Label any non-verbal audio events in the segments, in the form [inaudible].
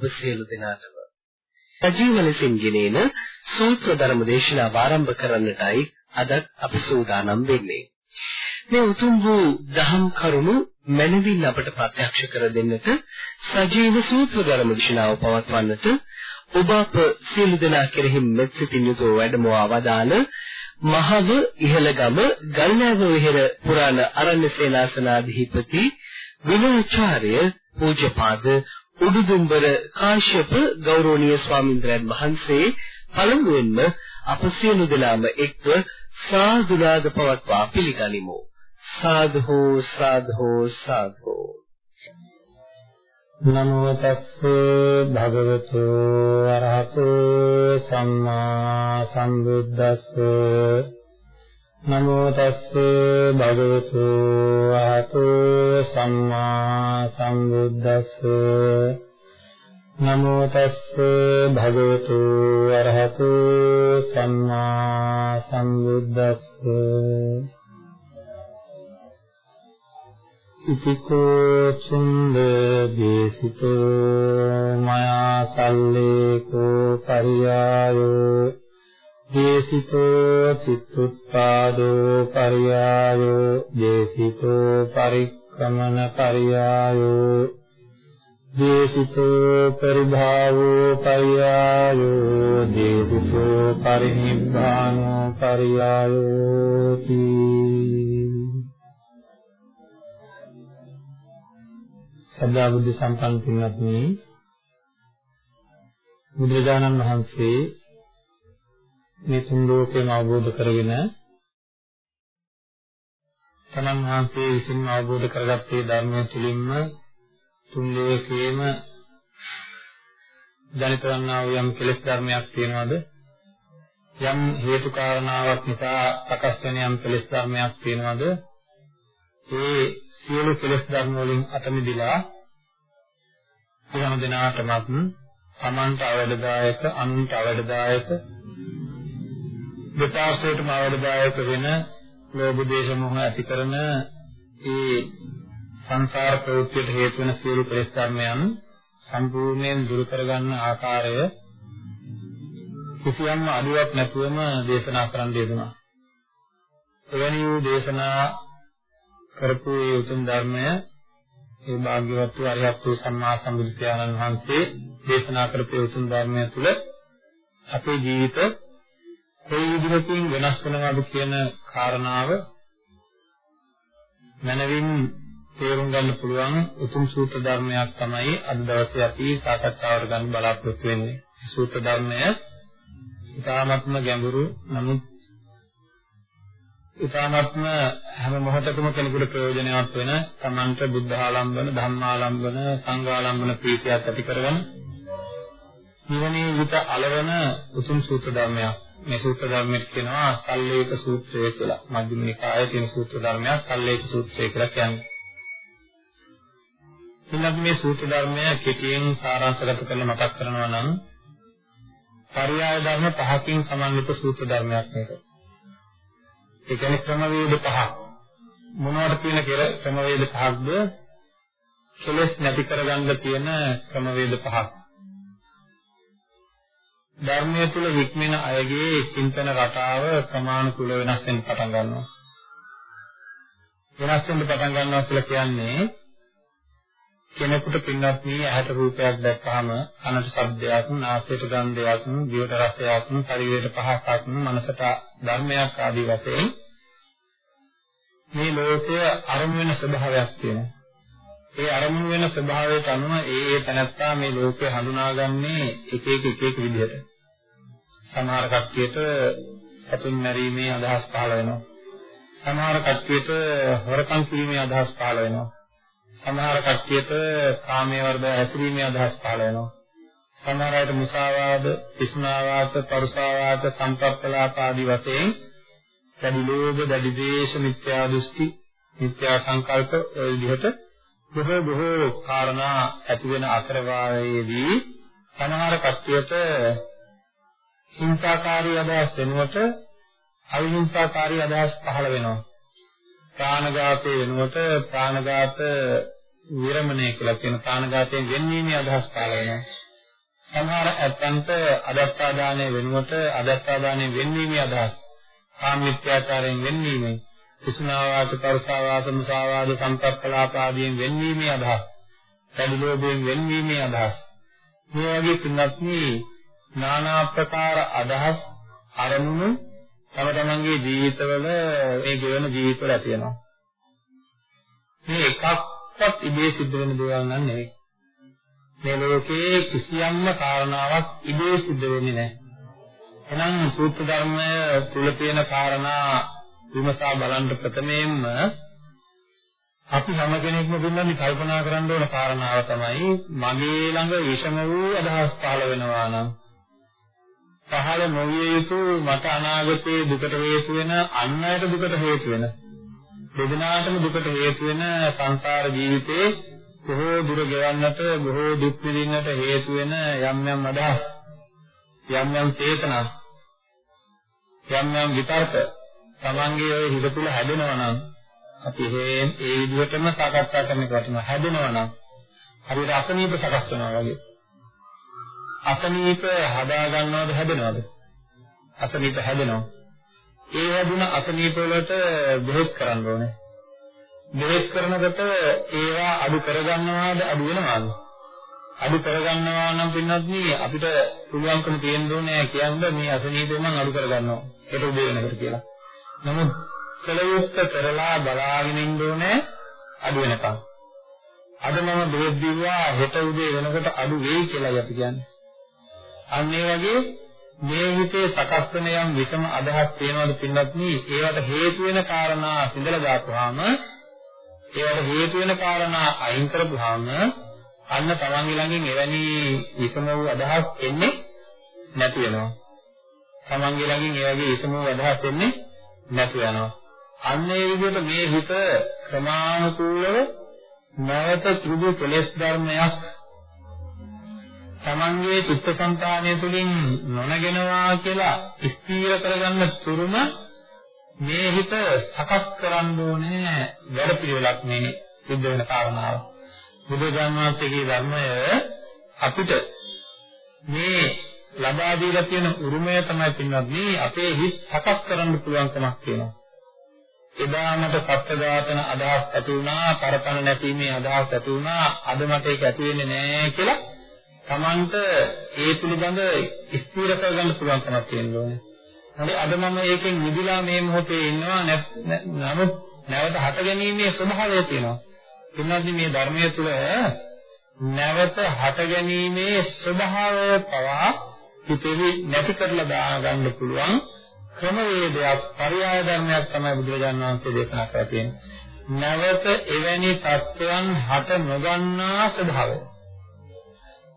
සම්බුදු සරණයි ඔබ සියලු දෙනාටම. සජීව ලෙසින් ගෙනෙන සූත්‍ර ධර්ම දේශනාව ආරම්භ කරන්නටයි අද අපි සූදානම් වෙන්නේ. මේ උතුම් වූ දහම් කරුණු මනවින් අපට ප්‍රත්‍යක්ෂ කර දෙන්නට සජීව සූත්‍ර ධර්ම දේශනාව පවත්වන්නට ඔබ අප සියලු දෙනා කෙරෙහි මෙත් සිතින් යුතුව වැඩමවා වදාළ මහව ඉහළගම ගල්නෑව විහෙර පුරාණ අරණ්‍ය සේනාසනාධිපති විනයාචාර්ය පූජ්‍යපාද උඩුදුම්බර කාශ්‍යප ගෞරවනීය ස්වාමින්ද්‍රයන් වහන්සේ පළමුවෙන්ම අප සියලු දෙනාම එක්ව සාදුනාද පවත්වා පිළිගනිමු. සාධු සාධු සාධු නමෝ තස්ස භගවතු අරහතු සම්මා සම්බුද්දස්ස. නමෝ තස්ස භගවතු අරහතු සම්මා සම්බුද්දස්ස. නමෝ තස්ස භගවතු අරහතු සම්මා සම්බුද්දස්ස. ඉතිකෝ චුන්ද දේසිතෝ මයා සල්ලේකෝ පරියායෝ. දේසිතෝ චිත්තුත්පාදෝ පරියායෝ දේසිතෝ පරික්‍රමන පරියායෝ දේසිතෝ පරිභාවෝ පරියායෝ දේසිතෝ පරිනිබ්බානෝ පරියායෝ සදා බුද්ධ සම්පන්න පින්වත්නි බුදුරජාණන් වහන්සේ මේ තුන් ලෝකේම අවබෝධ කරගෙන තමන් වහන්සේ විසින්ම අවබෝධ කරගත්තේ ධර්මය තුළින්ම තුන් ලෝකේම ජනිත වන්නා වූ යම් කෙලෙස් ධර්මයක් තියෙනවද? යම් හේතු කාරණාවක් නිසා සකස් වෙන යම් කෙලෙස් ධර්මයක් තියෙනවද? ඒ සියලු කෙලෙස් ධර්ම වලින් අත මිදලා හැම දිනාටමත් තමන්ට අවඩදායක අනුන්ට අවඩදායක දෙපාර්ශ්වයටම අවඩදායක වෙන ලෝභ දේශ මොහ ඇති කරන ඒ සංසාර ප්‍රවෘත්තියට හේතු වෙන සියලු කෙලෙස් ධර්මයන් සම්පූර්ණයෙන් දුරු කරගන්න ආකාරය කිසියම් අඩුවක් නැතුවම දේශනා කරන්න යෙදුණා. එවැනි වූ දේශනා කරපු ඒ උතුම් ධර්මය ඒ භාග්‍යවත් වූ අරිහත් වූ සම්මා සම්බුදු පියාණන් වහන්සේ දේශනා කරපු උතුම් ධර්මය තුළ අපේ ජීවිත කොයි විදිහකින් වෙනස් වෙනවද කියන කාරණාව මනවින් තේරුම් ගන්න පුළුවන් උතුම් සූත්‍ර ධර්මයක් තමයි අද දවසේ අපි සාකච්ඡාවට ගන්න බලාපොරොත්තු වෙන්නේ. සූත්‍ර ධර්මය ඉතාමත්ම ගැඹුරු නමුත් ඉතාමත්ම හැම මොහොතකම කෙනෙකුට ප්‍රයෝජනවත් වෙන තමන්ට බුද්ධ ආලම්බන, ධම්මාලම්බන, සංඝාලම්බන ප්‍රීතියක් ඇති කරගෙන නිවනේ විත అలවන උතුම් සූත්‍ර ධර්මයක්. මේ සූත්‍ර ධර්මයට කියනවා සල්ලේක සූත්‍රය කියලා. මධ්‍යම නිකායේ තියෙන සූත්‍ර ධර්මයක් සල්ලේක සූත්‍රය කියලා කියන්නේ. ඉන්නත් මේ සූත්‍ර ධර්මය කෙටියෙන් සාරාංශගත කරලා මතක් කරනවා නම් පරියාය ධර්ම පහකින් සමන්විත සූත්‍ර ධර්මයක් මේක. ඒ කියන්නේ ක්‍රමවේද පහක්. මොනවද කියන ක්‍රමවේද පහක්ද? කෙලස් නැති කරගන්න තියෙන ක්‍රමවේද පහක්. ධර්මයේ තුල හික්මෙන අයගේ චින්තන රටාව ක්‍රමානුකූල වෙනස් වෙන්න පටන් ගන්නවා. වෙනස් වෙන්න පටන් ගන්නවා කියලා කියන්නේ කෙනෙකුට පින්වත් මේ ඇහැට රූපයක් දැක්කහම කනට ශබ්දයක්, නාසයට ගන්ධයක්, දිවට රසයක්, ශරීරයට පහසක්, මනසට ධර්මයක් ආදී වශයෙන් මේ ලෝකය අරමුණු වෙන ස්වභාවයක් තියෙනවා. ඒ අරමුණු වෙන ස්වභාවයට අනුව ඒ ඒ තැනත්තා මේ ලෝකය හඳුනාගන්නේ එක එක එක එක විදිහට. සමහර කට්ටියට සතුන් මැරීමේ අදහස් පහළ වෙනවා. සමහර කට්ටියට හොරකම් කිරීමේ අදහස් පහළ වෙනවා. සමහර කට්ටියට කාමයේ වර්ධ හැසිරීමේ අදහස් පහළ වෙනවා. සමහර අයට මුසාවාද, පිස්නාවාද, පරුසාවාද, සම්ප්‍රප්පලාප ආදී වශයෙන් දැඩි ලෝභ, දැඩි ද්වේෂ, මිත්‍යා දෘෂ්ටි, මිත්‍යා සංකල්ප ඔය විදිහට බොහෝ බොහෝ කාරණා ඇති වෙන අතරවාරයේදී සමහර කට්ටියට හිංසාකාරී අදහස් වෙනුවට අවිහිංසාකාරී අදහස් පහළ වෙනවා. ප්‍රාණඝාතය වෙනුවට ප්‍රාණඝාත විරමණය කියලා කියන ප්‍රාණඝාතයෙන් වෙන්වීමේ අදහස් පාල වෙනවා. සමහර ඇත්තන්ට අදත්තාදානය වෙනුවට අදත්තාදානය වෙන්වීමේ අදහස් කාමීත්‍යාචාරයෙන් වෙන්වීමේ විසුනාවාස පරසාවාස මුසාවාද සම්ප්‍රප්පලාප ආදීන් වෙන්වීමේ අදහස් පැවිලෝභයෙන් වෙන්වීමේ අදහස් මේ වගේ තුනක්නි নানা ප්‍රකාර අදහස් අරමුණු තම තමන්ගේ ජීවිතවල ඒ ගෙවන ජීවිතවල ඇති වෙනවා. මේ එකක්වත් ඉබේ සිද්ධ වෙන දේවල් නන් නෙවෙයි. මේ ලෝකේ කිසියම්ම කාරණාවක් ඉබේ සිද්ධ වෙන්නේ නැහැ. එහෙනම් සූත්‍ර ධර්මය තුල තියෙන කාරණා විමසා බලන්න ප්‍රථමයෙන්ම අපි හැම කෙනෙක්ම පිළිබඳව කල්පනා කරන්න ඕන කාරණාව තමයි මගේ ළඟ විෂම වූ අදහස් පහළ වෙනවා නම්. පහළ නොවිය යුතු මට අනාගතයේ දුකට හේතු වෙන අන් අයට දුකට හේතු වෙන දෙදෙනාටම දුකට හේතු වෙන සංසාර ජීවිතේ බොහෝ දුර ගෙවන්නට බොහෝ දුක් විඳින්නට හේතු වෙන යම් යම් අදහස් යම් යම් චේතනා යම් යම් විතර්ක තමන්ගේ ඔය හිත තුළ හැදෙනවා නම් අපි ඒ ඒ විදිහටම සාකච්ඡා කරන එක වටිනවා හැදෙනවා නම් හරියට අසනීප සකස් වෙනවා වගේ. අසනීප හදා ගන්නවද හැදෙනවද? අසනීප හැදෙනවා. ඒ හැදුන අසනීප වලට බෙහෙත් කරන්න ඕනේ. බෙහෙත් කරනකොට ඒවා අඩු කරගන්නවාද අඩු වෙනවාද? අඩු කරගන්නවා නම් පින්නත් අපිට පුළුවන්කම තියෙන්න ඕනේ කියන්නේ මේ අසනීපය මම අඩු කරගන්නවා. ඒක උදේ වෙනකොට කියලා. නමුත් කලයුත්ත කරලා බලාගෙන ඉන්න ඕනේ අඩු වෙනකම්. අද මම බෙහෙත් දීවා හෙට උදේ වෙනකොට අඩු වෙයි කියලායි අපි කියන්නේ. අන්න ඒ වගේ මේ හිතේ සකස් වෙන යම් විෂම අදහස් තියෙනවද පින්නත් නී ඒවට හේතු වෙන කාරණා සිඳලා දාපුවාම ඒවට හේතු වෙන කාරණා අයින් කරපුවාම අන්න තමන්ගේ ළඟින් එවැනි විෂම වූ අදහස් එන්නේ නැති වෙනවා. තමන්ගේ ළඟින් ඒ වගේ විෂම වූ අදහස් එන්නේ නැති වෙනවා. අන්න ඒ විදිහට මේ හිත ක්‍රමානුකූලව නැවත ත්‍රිදු කෙලෙස් ධර්මයක් තමන්ගේ චිත්තසංතානය තුළින් නොනගෙනවා කියලා ස්ථීර කරගන්න තුරුම මේ හිත සකස් කරන්න ඕනේ වැඩ පිළිවෙලක් මේ සිද්ධ වෙන කාරණාව. බුදුරජාණන් වහන්සේගේ ධර්මය අපිට මේ ලබා දීලා තියෙන උරුමය තමයි පින්වත් මේ අපේ හිත සකස් කරන්න පුළුවන්කමක් තියෙනවා. එදා මට සත්‍ය ඝාතන අදහස් ඇති වුණා, පරපණ නැතිීමේ අදහස් ඇති වුණා, අද මට ඒක ඇති වෙන්නේ නැහැ කියලා Tamanට ඒ පිළිබඳ ස්ථිර කරගන්න පුළුවන්කමක් තියෙන්න ඕනේ. හරි අද මම ඒකෙන් නිදිලා මේ මොහොතේ ඉන්නවා නමුත් නැවත හට ගැනීමේ ස්වභාවය තියෙනවා. පින්වත්නි මේ ධර්මයේ තුල නැවත හට ගැනීමේ ස්වභාවය පවා හිතෙහි නැති කරලා දාගන්න පුළුවන් ක්‍රමවේදයක් පරියාය ධර්මයක් තමයි බුදුරජාණන් වහන්සේ දේශනා කරලා තියෙන්නේ. නැවත එවැනි தත්වයන් හට නොගන්නා ස්වභාවය.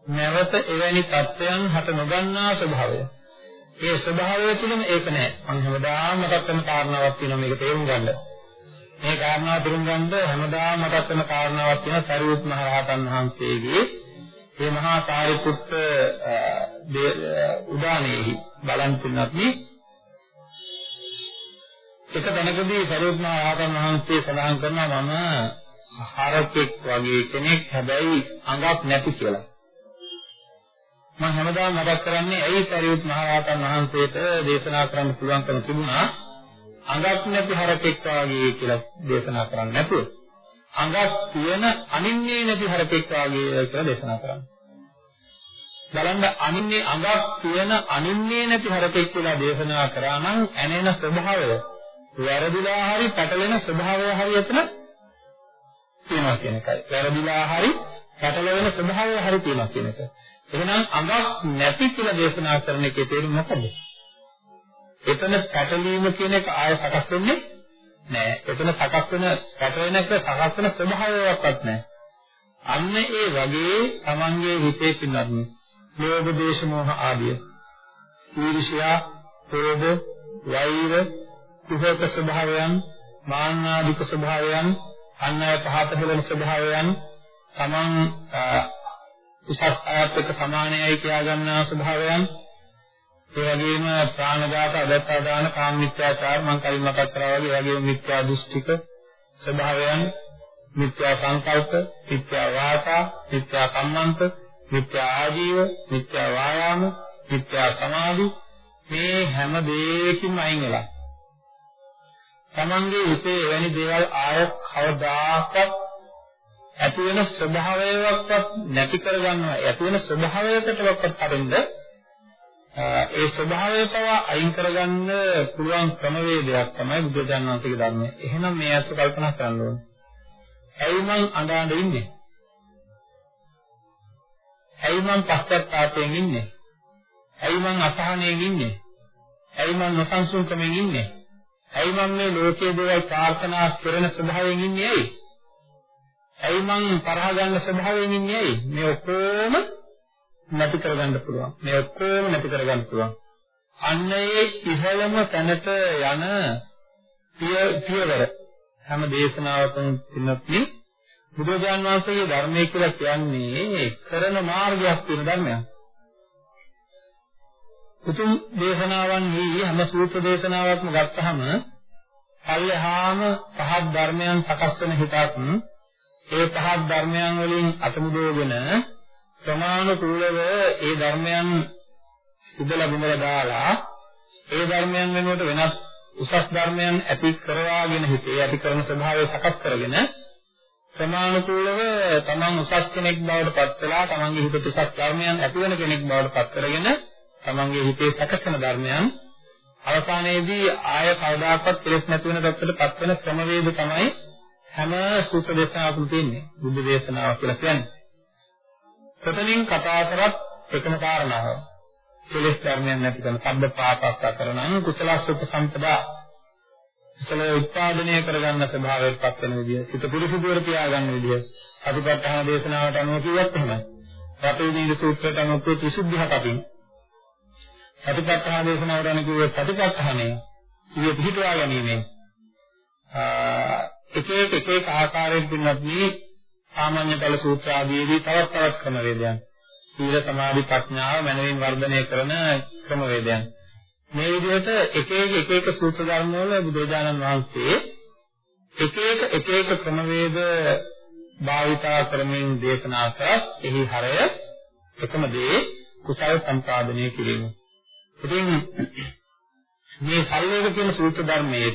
නැවත එවැනි தත්වයන් හට නොගන්නා ස්වභාවය. ඒ ස්වභාවය තුළම ඒක නෑ. මම හැමදාම මතක් කරන කාරණාවක් තියෙනවා මේක තේරුම් ගන්න. මේ කාරණාව තේරුම් ගන්න හැමදාම මතක් කරන කාරණාවක් තියෙනවා සරියුත් මහ රහතන් වහන්සේගේ මේ මහා සාරිපුත්ත උදානෙහි බලන් තුනක් එක තැනකදී සරියුත් මහ රහතන් වහන්සේ සඳහන් කරනවා මම හරකෙක් වගේ කෙනෙක් හැබැයි අඟක් නැති කියලා. මම හැමදාම මතක් කරන්නේ ඇයි සරියුත් මහ රහතන් වහන්සේට දේශනා කරන්න පුළුවන්කම තිබුණා අඟක් නැති හරකෙක් වගේ කියලා දේශනා කරන්නේ නැතුව. අඟක් තියෙන අනින්නේ නැති හරකෙක් වාගේ කියලා දේශනා කරන්නේ. බලන්න අනින්නේ අඟක් තියෙන අනින්නේ නැති හරකෙක් කියලා දේශනා කරා නම් ඇනෙන ස්වභාවය වැරදිලා හරි පැටලෙන ස්වභාවය හරි එතන තියෙනවා කියන එකයි. වැරදිලා හරි පැටලෙන ස්වභාවය හරි තියෙනවා කියන එක. එහෙනම් අඟක් නැති කියලා දේශනා කරන එකේ තේරුම මොකද? එතන පැටලීම කියන එක ආය සකස් වෙන්නේ නෑ. එතන සකස් වෙන පැටවෙනක සකස් වෙන ස්වභාවයක්වත් නෑ. අන්න ඒ වගේ Tamange හිතේ පින්නත් ලෝභ දේශ මොහ ආදිය. ඊර්ෂ්‍යා, ක්‍රෝධ, වෛර, කුහක ස්වභාවයන්, මාන්නාදික ස්වභාවයන්, අන්නය පහත හෙළන ස්වභාවයන්, Taman උසස් අයත් එක්ක සමානයයි කියා ගන්නා ස්වභාවයන්. ඒ වගේම ප්‍රාණඝාත, අදත්තාදාන, කාම මිත්‍යාචාර මම කලින් මතක් කරා වගේ ඒ වගේම මිත්‍යා දෘෂ්ටික ස්වභාවයන් මිත්‍යා සංකල්ප, මිත්‍යා වාචා, මිත්‍යා කම්මන්ත, මිත්‍යා ආජීව, මිත්‍යා වායාම, මිත්‍යා සමාධි මේ හැම දෙයකින්ම අයින් වෙලා. තමන්ගේ හිතේ එවැනි දේවල් ආය කවදාකවත් ඇති වෙන ස්වභාවයක්වත් නැති කරගන්නවා ඇති වෙන ස්වභාවයකටවත් හරින්ද ඒ ස්වභාවය පවා අයින් කරගන්න පුළුවන් ක්‍රමවේදයක් තමයි බුදුරජාණන් වහන්සේගේ ධර්මය. එහෙනම් මේ අස්ස කල්පනා කරන්න ඕනේ. ඇයි මං අඬන ඉන්නේ? ඇයි මං පශ්චාත්තාපයෙන් ඉන්නේ? ඇයි මං අසහනයෙන් ඉන්නේ? ඇයි මං නොසන්සුන්කමෙන් ඉන්නේ? ඇයි මම මේ ලෝකයේ දේවල් ප්‍රාර්ථනා කරන ස්වභාවයෙන් ඉන්නේ ඇයි? ඇයි මං තරහ ගන්න ස්වභාවයෙන් ඉන්නේ ඇයි? මේ ඔක්කොම නැති කරගන්න පුළුවන්. මේ ඔක්කොම නැති කරගන්න පුළුවන්. අන්න ඒ ඉහළම තැනට යන පියවර හැම දේශනාවකම පින්නත්නි බුදුරජාන් වහන්සේගේ ධර්මයේ කියලා කියන්නේ කරන මාර්ගයක් තියෙන ධර්මයක්. උතුම් දේශනාවන් මේ හැම සූත්‍ර දේශනාවක්ම ගත්තහම පල්ලෙහාම පහත් ධර්මයන් සකස් වෙන හිතක් ඒ පහත් ධර්මයන් වලින් අතමුදෝගෙන ප්‍රමාණිකූලව ඒ ධර්මයන් සුදලා බිඳලා දාලා ඒ ධර්මයන් වෙනුවට වෙනත් උසස් ධර්මයන් ඇති කරවාගෙන හිතේ ඇති කරන ස්වභාවය සකස් කරගෙන ප්‍රමාණිකූලව තමන් උසස් කෙනෙක් බවට පත් වෙලා තමන්ගේ හිතේ උසස් ධර්මයන් ඇති වෙන කෙනෙක් බවට පත් කරගෙන තමන්ගේ හිතේ සකසන ධර්මයන් අවසානයේදී ආය කවදාකවත් කෙලෙස් නැති වෙන පැත්තට පත් වෙන ක්‍රමවේද තමයි හැම සූත්‍ර දේශනාවකම තියෙන්නේ බුද්ධ දේශනාව කියලා කියන්නේ. ප්‍රතනින් කතා කරත් එකම කාරණාව. කෙලෙස් ධර්මයන් නැති කරන සබ්බ පාපස්ස කරනං කුසලස්ස උපසම්පදා කුසල උත්පාදනය කරගන්න ස්වභාවයට පත් වෙන විදිය, සිත පුරුෂුදුවර තියාගන්න විදිය, අතිපත්තහන දේශනාවට අනුව කිව්වත් එහෙමයි. රතේදී සූත්‍රයට අනුව ප්‍රතිසුද්ධියක් අපින් සතිපට්ඨාන දේශනාවට අනුව කිව්වේ සතිපට්ඨානය සිය පිහිටුවා ගැනීමෙන් එක එක එක එක ආකාරයෙන් පින්නත් මේ සාමාන්‍ය බල සූත්‍ර ආදීදී තවත් තවත් ක්‍රමවේදයන් සීල සමාධි ප්‍රඥාව මනමින් වර්ධනය කරන ක්‍රමවේදයන් මේ විදිහට එක එක එක එක සූත්‍ර ධර්ම වල බුදුරජාණන් වහන්සේ එක එක එක එක ක්‍රමවේද භාවිතා කරමින් දේශනා කරත් එහි හරය එකම දේ කුසල සම්පාදනය කිරීම. ඉතින් මේ සල්ලේක කියන සූත්‍ර ධර්මයේ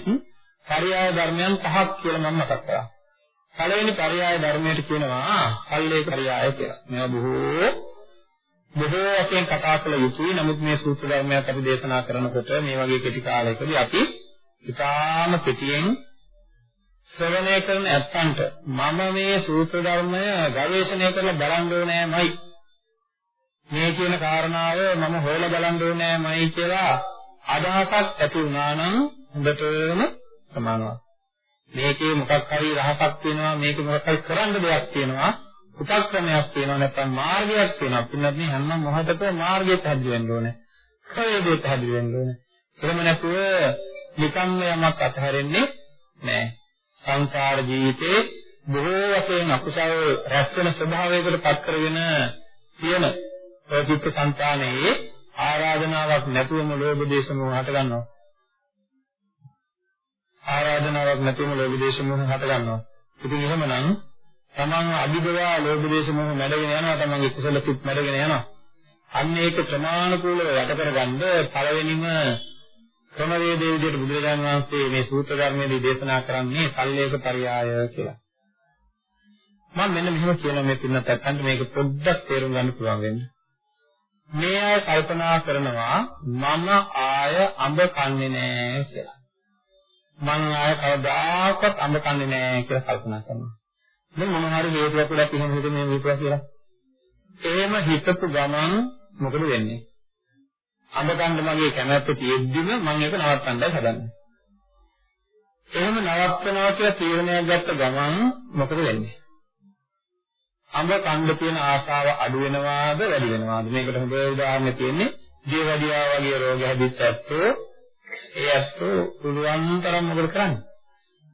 පරියාය ධර්මයන් පහක් කියලා මම මතක් කරා. පළවෙනි පරියාය ධර්මයට කියනවා සල්ලේක පරියාය කියලා. මේවා බොහෝ බොහෝ වශයෙන් කතා කළ යුතුයි. නමුත් මේ සූත්‍ර ධර්මයක් අපි දේශනා කරනකොට මේ වගේ කෙටි කාලයකදී අපි ඉතාම කෙටියෙන් ශ්‍රවණය කරන ඇත්තන්ට මම මේ සූත්‍ර ධර්මය ගවේෂණය කරලා බලන්න ඕනෑමයි මේ කියන කාරණාව මම හොයලා බලන්න ඕනෑමයි කියලා අදහසක් ඇති වුණා නම් හොඳටම ප්‍රමාණවත්. මේකේ මොකක් හරි රහසක් තියෙනවා මේක මොකක් හරි කරන්න දෙයක් තියෙනවා උපක්‍රමයක් තියෙනවා නැත්නම් මාර්ගයක් තියෙනවා. පින්නත් මේ හැම මොහොතකම මාර්ගය පැහැදිලි වෙන්න ඕනේ. ක්‍රයදේ පැහැදිලි වෙන්න ඕනේ. එහෙම නැතුව නිකම්ම යමක් අතහැරෙන්නේ නැහැ. සංසාර ජීවිතේ බොහෝ වශයෙන් අකුසල රැස් වෙන ස්වභාවයකට පත් කරගෙන තියෙන චිත්ත සංතානයේ ආරාධනාවක් නැතුවම ලෝභ දේශ මොහ හට ගන්නවා. ආරාධනාවක් නැතුවම ලෝභ දේශ මොහ හට ගන්නවා. ඉතින් එහෙමනම් තමන් අභිදවා ලෝභ දේශ මොහ මැඩගෙන යනවා තමන්ගේ කුසල සිත් මැඩගෙන යනවා. අන්න ඒක ප්‍රමාණිකූලව යට කරගන්න පළවෙනිම ක්‍රමවේදයේ විදිහට බුදුරජාණන් වහන්සේ මේ සූත්‍ර ධර්මයේදී දේශනා කරන්නේ සල්ලේක පරියාය කියලා. මම මෙන්න මෙහෙම කියනවා මේ තුනත් අත්තන්ට මේක පොඩ්ඩක් තේරුම් ගන්න පුළුවන් වෙන්නේ. මේ අය කල්පනා කරනවා මම ආය අඹ කන්නේ නෑ කියලා. මං ආය කවදාකවත් අඹ කන්නේ නෑ කියලා කල්පනා කරනවා. දැන් මොන හරි හේතුවක් උඩ එහෙම හිතේ හිතුවා කියලා. එහෙම හිතපු ගමන් මොකද වෙන්නේ? අඹ කන්න මගේ කැමැත්ත තියෙද්දිම මම ඒක නවත්තන්නයි හදන්නේ. එහෙම නවත්තනවා කියලා තීරණයක් ගත්ත ගමන් මොකද වෙන්නේ? අඹ කන්න තියෙන ආශාව අඩු වෙනවාද වැඩි වෙනවාද මේකට හොඳ උදාහරණයක් තියෙන්නේ ජීවඩියා වගේ රෝග හැදිච්ච ඇත්තෝ ඒ ඇත්තෝ පුළුවන් තරම් මොකද කරන්නේ?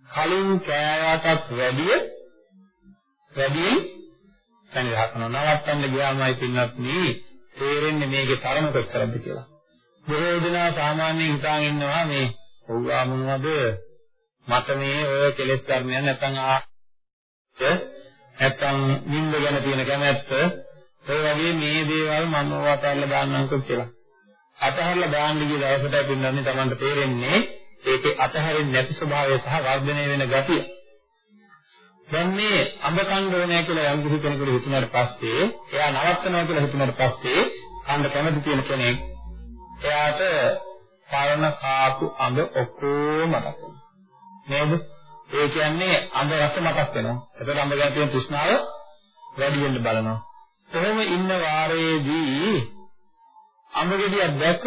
කලින් කෑවටත් වැඩිය වැඩි සංග්‍රහ කරනවා නවත්තන්න ගියාමයි පින්නත් මේ තේරෙන්නේ මේකේ තරම කොච්චරද කියලා. බොහෝ දෙනා සාමාන්‍යයෙන් හිතාගෙන ඉන්නවා මේ ඔව්වා මොනවද? මට මේ ඔය කෙලෙස් ධර්මයන් නැත්නම් නැත්තම් නිින්ද ගැන තියෙන කැමැත්ත ඔය වගේ මේ දේවල් මම අතහැරලා දාන්නම්කෝ කියලා. අතහැරලා දාන්න ගිය දවසට පින්නන්නේ Tamanට තේරෙන්නේ ඒකේ අතහැරෙන්නේ නැති ස්වභාවය සහ වර්ධනය වෙන ගතිය. දැන් මේ අඹ කන්න ඕනේ කියලා යම් කිසි කෙනෙකුට හිතුණාට පස්සේ එයා නවත්තනවා කියලා හිතුණාට පස්සේ කන්න කැමති තියෙන කෙනෙක් එයාට පරණ කාපු අඹ ඔක්කොම මතක් වෙනවා. නේද? ඒ කියන්නේ අඹ රස මතක් වෙනවා. එතකොට අඹ ගැන තියෙන තෘෂ්ණාව වැඩි වෙන්න බලනවා. කොහොම ඉන්න වාරයේදී අඹ ගෙඩියක් දැක්ක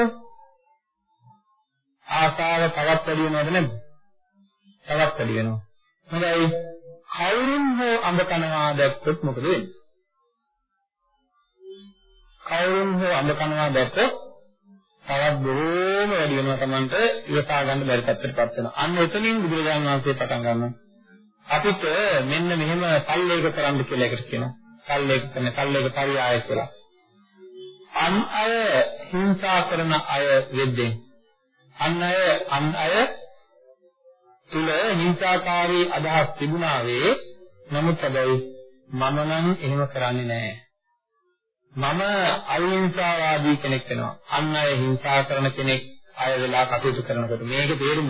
ආසාව තවත් වැඩි වෙනවද නැද්ද? තවත් වැඩි වෙනවා. හොඳයි. කවුරුන් හෝ අඹ කනවා දැක්කොත් මොකද වෙන්නේ? කවුරුන් හෝ අඹ කනවා දැක්කොත් තවත් බොහෝම වැඩි වෙනවා Tamanට ඉවසා ගන්න බැරි තත්ත්වයකටපත් වෙනවා. අන්න එතනින් බුදුරජාණන් වහන්සේ පටන් ගන්නවා. අපිට මෙන්න මෙහෙම සල්ලේක කරන්න කියලා එකට කියනවා. සල්ලේක කරන සල්ලේක පරියාය කියලා. අන් අය හිංසා කරන අය වෙද්දී අන් අය අන් අය තුල හිංසාකාරී අදහස් තිබුණා වේ. නමුත් හැබැයි මම නම් එහෙම කරන්නේ නැහැ. මම අහිංසාවාදී කෙනෙක් වෙනවා. අන් අය හිංසා කරන කෙනෙක් අය වෙලා කටයුතු කරනකොට මේක තේරුම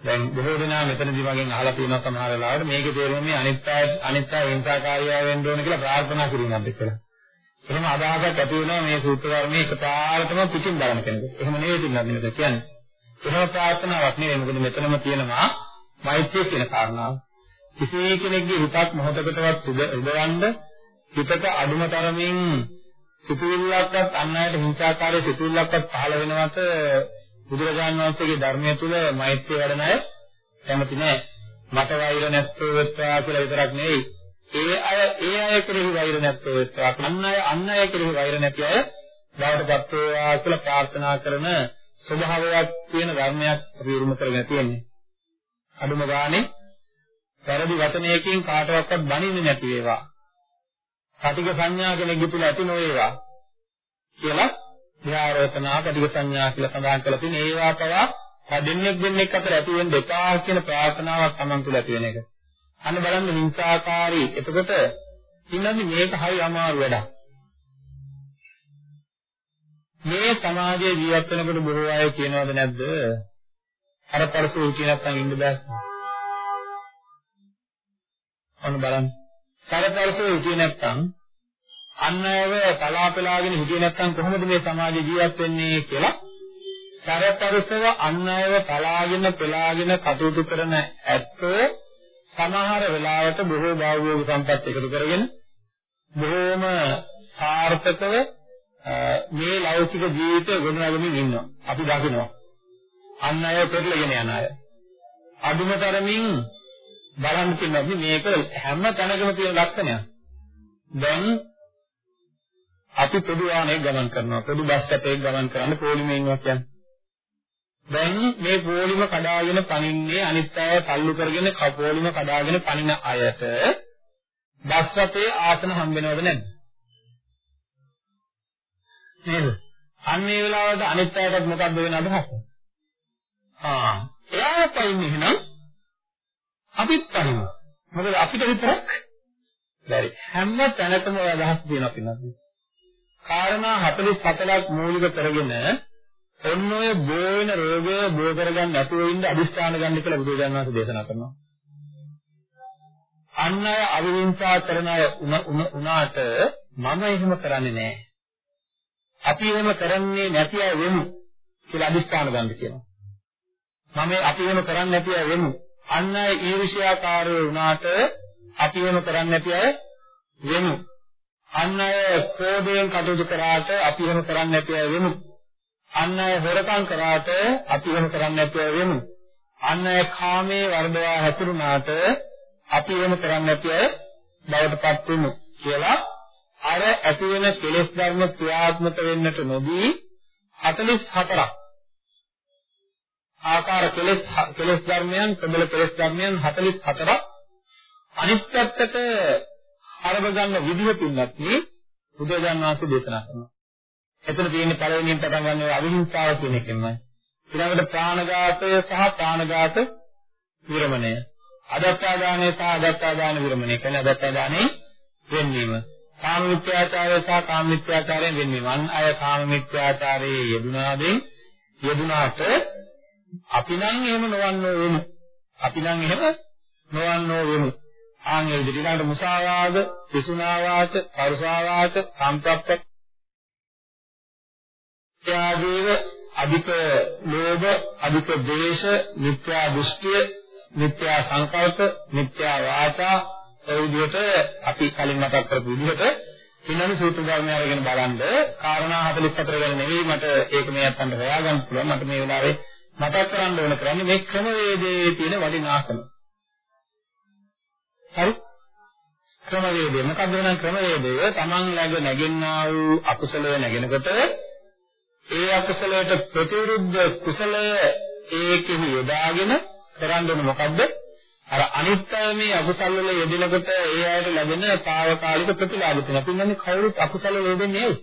දැන් බොහෝ දෙනා මෙතනදී වගේ අහලා තියෙනවා සමහර වෙලාවට මේකේ තේරුම මේ අනිත් අය අනිත් අය හිංසාකාරී වෙන්න ඕන කියලා ප්‍රාර්ථනා කිරීමක්ද කියලා. එහෙම අදහසක් ඇති වෙනවා මේ සූත්‍ර ධර්මයේ එකපාරටම පිටින් බලන කෙනෙකුට. එහෙම නෙවෙයි නේද කියන්නේ. එහෙම ප්‍රාර්ථනාවක් නෙවෙයි. මොකද මෙතනම තියෙනවා මෛත්‍රිය කියන කාරණාව. කිසි කෙනෙක්ගේ හිතක් මොහොතකටවත් උදවන්න හිතක අඩුම තරමින් සිතුවිල්ලක්වත් අන් අයට හිංසාකාරී සිතුවිල්ලක්වත් පහළ වෙනවට බුදුරජාණන් වහන්සේගේ ධර්මය තුල මෛත්‍රිය වැඩන අය කැමති නෑ. මට වෛර නැත්තෝ වෙත්වා කියලා විතරක් නෙවෙයි ඒ අය ඒ අය කෙරෙහි වෛර නැත්තෝ වෙත්වා අන් අය අන් අය කෙරෙහි වෛර නැති අය බවටපත් වේවා කියලා ප්‍රාර්ථනා කරන ස්වභාවයක් තියෙන ධර්මයක් අපි උරුම කරගෙන තියෙන්නේ. අඩුම ගානේ වැරදි වචනයකින් කාටවත් බනින්නේ නැති වේවා. කටික සංඥා කෙනෙක්ගේ තුල ඇති නොවේවා. කියලා ධ්‍යාරෝසනා කටික සංඥා කියලා සඳහන් කරලා තියෙන ඒවා පවා දෙන්නෙක් දෙන්නෙක් අතර ඇති වෙන්න එපා කියන ප්‍රාර්ථනාවක් Taman තුල ඇති වෙන එක. අන්න බලන්න හිංසාකාරී. එතකොට ඉන්නන්නේ මේක හරි අමාරු වැඩක්. මේ සමාජයේ ජීවත් වෙනකොට බොහෝ අය කියනවද නැද්ද? අර පරසු උචි නැත්තම් ඉන්න බෑ. අන්න බලන්න. සරපරසු උචි නැත්තම් අන් අයව කලාපලාගෙන හිටියේ නැත්තම් කොහොමද මේ සමාජයේ ජීවත් වෙන්නේ කියලා සරපරසව අන් අයව පලාගෙන පලාගෙන කටයුතු කරන ඇත්තෝ සමහර වෙලාවට බොහෝ භාවෝග සම්පත් එකතු කරගෙන බොහෝම සාර්ථකව මේ ලෞකික ජීවිතය ගොඩනගමින් ඉන්නවා. අපි දකිනවා. අන් අය පෙරලගෙන යන අය. අදුමතරමින් බලන්න තියෙනවා මේක හැම තැනකම තියෙන ලක්ෂණයක්. දැන් අපි පොදු වාහනයක ගමන් කරනවා. පොදු බස් එකක ගමන් කරන්න පොලිමේ ඉන්නවා කියන්නේ. දැන් මේ පොලිම කඩාගෙන පනින්නේ අනිත් අය තල්ලු කරගෙන කපෝලිම කඩාගෙන පනින අයට බස් රථයේ ආසන හම්බ වෙනවද නැද්ද? නේද? අන්න ඒ වෙලාවට අනිත් අයටත් මොකක්ද වෙන අදහස? ආ එයා පයින්නේ එහෙනම් අපිත් පනිමු. මොකද අපිට විතරක් බැරි. හැම තැනකම ඔය අදහස් තියෙනවා පින්නත්. කාරණා 44ක් මූලික කරගෙන ඔන්න ඔය බෝ වෙන රෝගය බෝ කරගන්න නැතුව ඉන්න අදිස්ථාන ගන්න කියලා බුදුරජාණන් වහන්සේ දේශනා කරනවා. අන්න අය අවිහිංසා කරන අය උනාට මම එහෙම කරන්නේ නැහැ. අපි එහෙම කරන්නේ නැති අය වෙමු කියලා අදිස්ථාන ගන්න කියනවා. මම අපි එහෙම කරන්නේ නැති අය වෙමු. අන්න අය ඊර්ෂ්‍යාකාරී වුණාට අපි එහෙම කරන්නේ නැති අය වෙමු. අන්න අය ක්‍රෝධයෙන් කටයුතු කරාට අපි එහෙම කරන්නේ නැති අය වෙමු. අන්න අය හොරකම් කරාට අපි එහෙම කරන්නේ නැතුව වෙමු. අන්න අය කාමයේ වර්ධවා හැසිරුණාට අපි එහෙම කරන්නේ නැතුව බවටපත් වෙමු කියලා අර ඇති වෙන කෙලෙස් ධර්ම ක්‍රියාත්මක වෙන්නට නොදී 44ක් ආකාර කෙලෙස් කෙලෙස් ධර්මයන් ප්‍රබල කෙලෙස් ධර්මයන් 44ක් අනිත් පැත්තට අරබ ගන්න විදිහ පින්නත් මේ බුදුරජාණන් වහන්සේ දේශනා කරනවා. එතන තියෙන්නේ පළවෙනියෙන් පටන් ගන්න ඔය අවිහිංසාව කියන එකෙන්මයි. ඊළඟට ප්‍රාණඝාතය සහ ප්‍රාණඝාත විරමණය. අද අදත්තාදානය සහ අදත්තාදාන විරමණය කියන්නේ අදත්තාදානේ වෙන්වීම. කාම මිත්‍යාචාරය සහ කාම මිත්‍යාචාරයෙන් වෙන්වීම. අන් අය කාම මිත්‍යාචාරයේ යෙදුනාදී යෙදුනාට අපි නම් එහෙම නොවන්නෝ වෙමු. අපි නම් එහෙම නොවන්නෝ වෙමු. ආන් ඒ විදිහට ඊළඟට මුසාවාද, පිසුනාවාච, පරුසාවාච, සම්ප්‍රප්ත ත්‍යාගීව අධික ලෝභ, අධික ද්වේෂ, මිත්‍යා දෘෂ්ටිය, මිත්‍යා සංකල්ප, මිත්‍යා වාචා ඒ විදිහට අපි කලින් මතක් කරපු විදිහට ඊළඟ සූත්‍ර ධර්මය අරගෙන බලනද කාරණා 44 ගැන නෙවෙයි මට ඒක මේ අත්තන්ට හොයාගන්න පුළුවන් මට මේ වෙලාවේ මතක් කරන්න ඕන කරන්නේ මේ ක්‍රමවේදයේ තියෙන වටිනාකම. හරි? ක්‍රමවේදය මොකක්ද නම් ක්‍රමවේදය තමන් ළඟ නැගෙන්නා වූ අකුසලය නැගෙනකොට ඒ අකුසලයට ප්‍රතිවිරුද්ධ කුසලය ඒකෙහි යොදාගෙන කරන්නේ මොකද්ද? අර අනිත්‍ය මේ අකුසල වල යෙදෙනකොට ඒ අයට ලැබෙන తాවකාලික ප්‍රතිලාභ තියෙනවා. පින්නන්නේ කවුරුත් අකුසල වේදෙන්නේ ඇයි?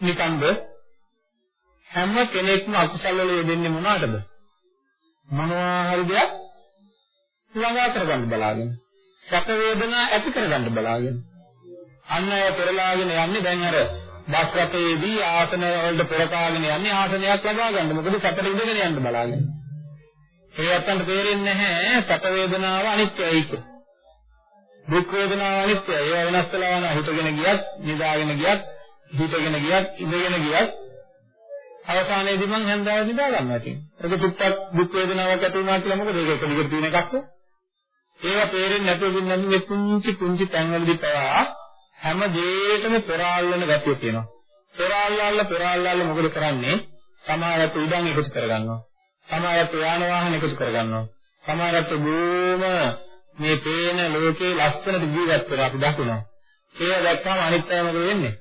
නිකන්ද හැම කෙනෙක්ම අකුසල වල යෙදෙන්නේ මොනවටද? මොනවා හරි දෙයක් ළඟා කරගන්න බලාගෙන. සැප වේදනා ඇති කරගන්න බලාගෙන. අන්න අය පෙරලාගෙන යන්නේ දැන් අර බස් රථයේදී ආසන වලට පෙරකාගෙන යන්නේ ආසනයක් ලබා ගන්න. මොකද සැපට ඉඳගෙන යන්න බලාගෙන. ඒ අතන්ට තේරෙන්නේ නැහැ සැප වේදනාව අනිත්‍යයි කියලා. දුක් වේදනාව අනිත්‍යයි. ඒවා වෙනස් වෙලා යනවා. හිතගෙන ගියත්, නිදාගෙන ගියත්, හිතගෙන ගියත්, ඉඳගෙන ගියත් අවසානයේදී මං හැන්දාව නිදා ගන්නවා කියන්නේ. ඒක දුක්ඛ දුක් වේදනාවක් ඇති වුණා කියලා මොකද ඒක එක දිගට තියෙන එකක්ද? ඒවා තේරෙන්නේ නැතුව ඉන්නේ මේ පුංචි පුංචි තැන්වලදී පවා හැම දෙයකම පෙරාල්ලන ගැතිය තියෙනවා. පෙරාල්ලාල්ල පෙරාල්ලාල්ල මොකද කරන්නේ? සමායත උඩන් එකතු කරගන්නවා. සමායත යාන වාහන එකතු කරගන්නවා. සමායත බොම මේ පේන ලෝකේ ලස්සනට ජීවත් වෙනවා අපි දකිනවා. ඒක දැක්කම අනිත් අය මොකද වෙන්නේ?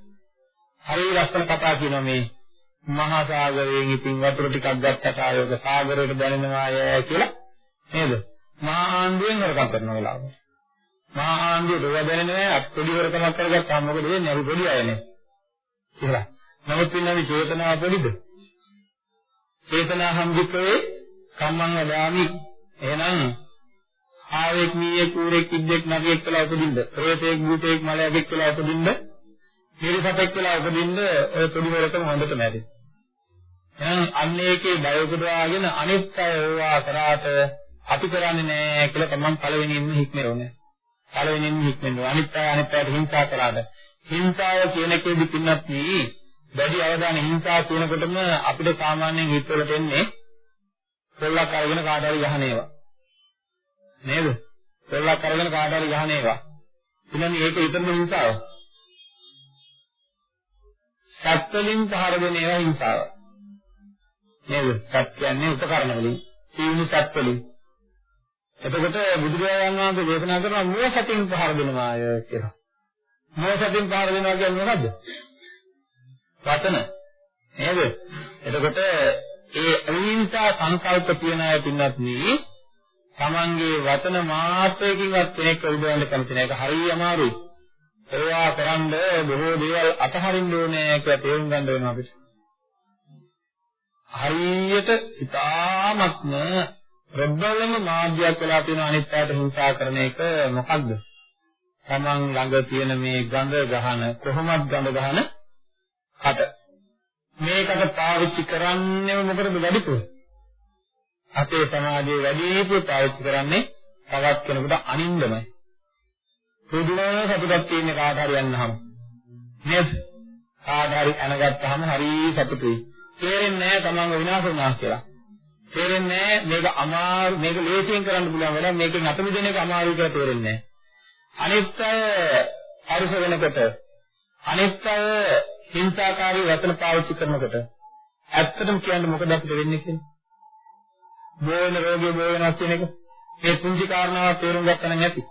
හරි ලස්සන කතා කියනවා මේ මහා සාගරයෙන් ඉතින් වතුර ටිකක් ගත්තට ආයෝග සාගරයට දැනෙනවාය කියලා නේද? මහා ආන්දුවෙන් හොරකම් කරන වෙලාව. මහා ආන්දුව රෝග දැනෙන්නේ නැහැ පොඩි හොරකමක් කරගත්තාම මොකද වෙන්නේ? අපි පොඩි අයනේ. කියලා. නමුත් ඉන්නේ චේතනාව පොඩිද? චේතනා සම්පිතේ කම්මං වදාමි. එහෙනම් ආවෙක් මීයක් ඌරෙක් ඉද්දෙක් නගියෙක් කියලා උපදින්න. ප්‍රේතෙක් භූතෙක් මලයෙක් කියලා උපදින්න. නිරිසතෙක් කියලා උපදින්න ඔය පොඩි හොරකම හොඳට මැරෙයි. එහෙනම් අන්න ඒකේ බය උපදවාගෙන අනිත් අය ඕවා කරාට අපි කරන්නේ නැහැ කියලා තමන් පළවෙනියෙන්ම හික්මෙරෝනේ. පළවෙනියෙන්ම හික්මෙන්න අනිත් අය අනිත් අයට හිංසා කරාට හිංසාව කියන එකේදී පින්නත් නී වැඩි අවධානය හිංසා කියනකොටම අපිට සාමාන්‍යයෙන් හිතවලට එන්නේ පොල්ලක් අරගෙන කාට හරි ගහන ඒවා. නේද? පොල්ලක් අරගෙන කාට හරි ගහන ඒවා. ඉතින් මේක විතරම හිංසාව. සත්වලින් පහර දෙන ඒවා හිංසාව. නේද? සත් කියන්නේ උපකරණ වලින්. සීනු සත් වලින්. එතකොට බුදුරජාණන් වහන්සේ දේශනා කරන මෝසතින් පහර දෙනවාය කියලා. මෝසතින් පහර දෙනවා කියන්නේ මොකද්ද? වචන. නේද? එතකොට ඒ අහිංසා සංකල්ප තියන අය පින්නත් නී තමන්ගේ වචන මාත්‍රයකින්වත් කෙනෙක් උදවන්න කැමති නැහැ. ඒක හරිය අමාරුයි. ඒවා කරන්න බොහෝ දේවල් අතහරින්න ඕනේ කියලා තේරුම් ගන්න වෙනවා අපිට. හරියට ඉතාමත්ම ප්‍රබලම මාධ්‍යයක් වෙලා තියෙන අනිත් පැයට හිංසා කරන එක මොකක්ද? තමන් ළඟ තියෙන මේ ගඳ ගහන කොහොමද ගඳ ගහන කට. මේකට පාවිච්චි කරන්නේ මොකටද වැඩිපුර? අපේ සමාජයේ වැඩිපුර පාවිච්චි කරන්නේ තවත් කෙනෙකුට අනින්දමයි. පුදුම සතුටක් තියෙන කාට හරි යන්නහම. නේද? කාට හරි අනගත්තාම හරි සතුටුයි. තේරෙන්නේ නැහැ තමන්ව විනාශ වුණා කියලා. තේරෙන්නේ නැහැ මේක අමාරු මේක ලේසියෙන් කරන්න පුළුවන් වැඩක් මේකෙන් අත මිදෙන එක අමාරුයි කියලා තේරෙන්නේ නැහැ. අනිත් අය අරුස වෙනකොට අනිත් අය හිංසාකාරී වචන පාවිච්චි කරනකොට ඇත්තටම කියන්න මොකද අපිට වෙන්නේ කියන්නේ? බෝවෙන රෝගිය බෝ වෙනවා කියන එක මේ පුංචි කාරණාවක් තේරුම් ගන්න නැති.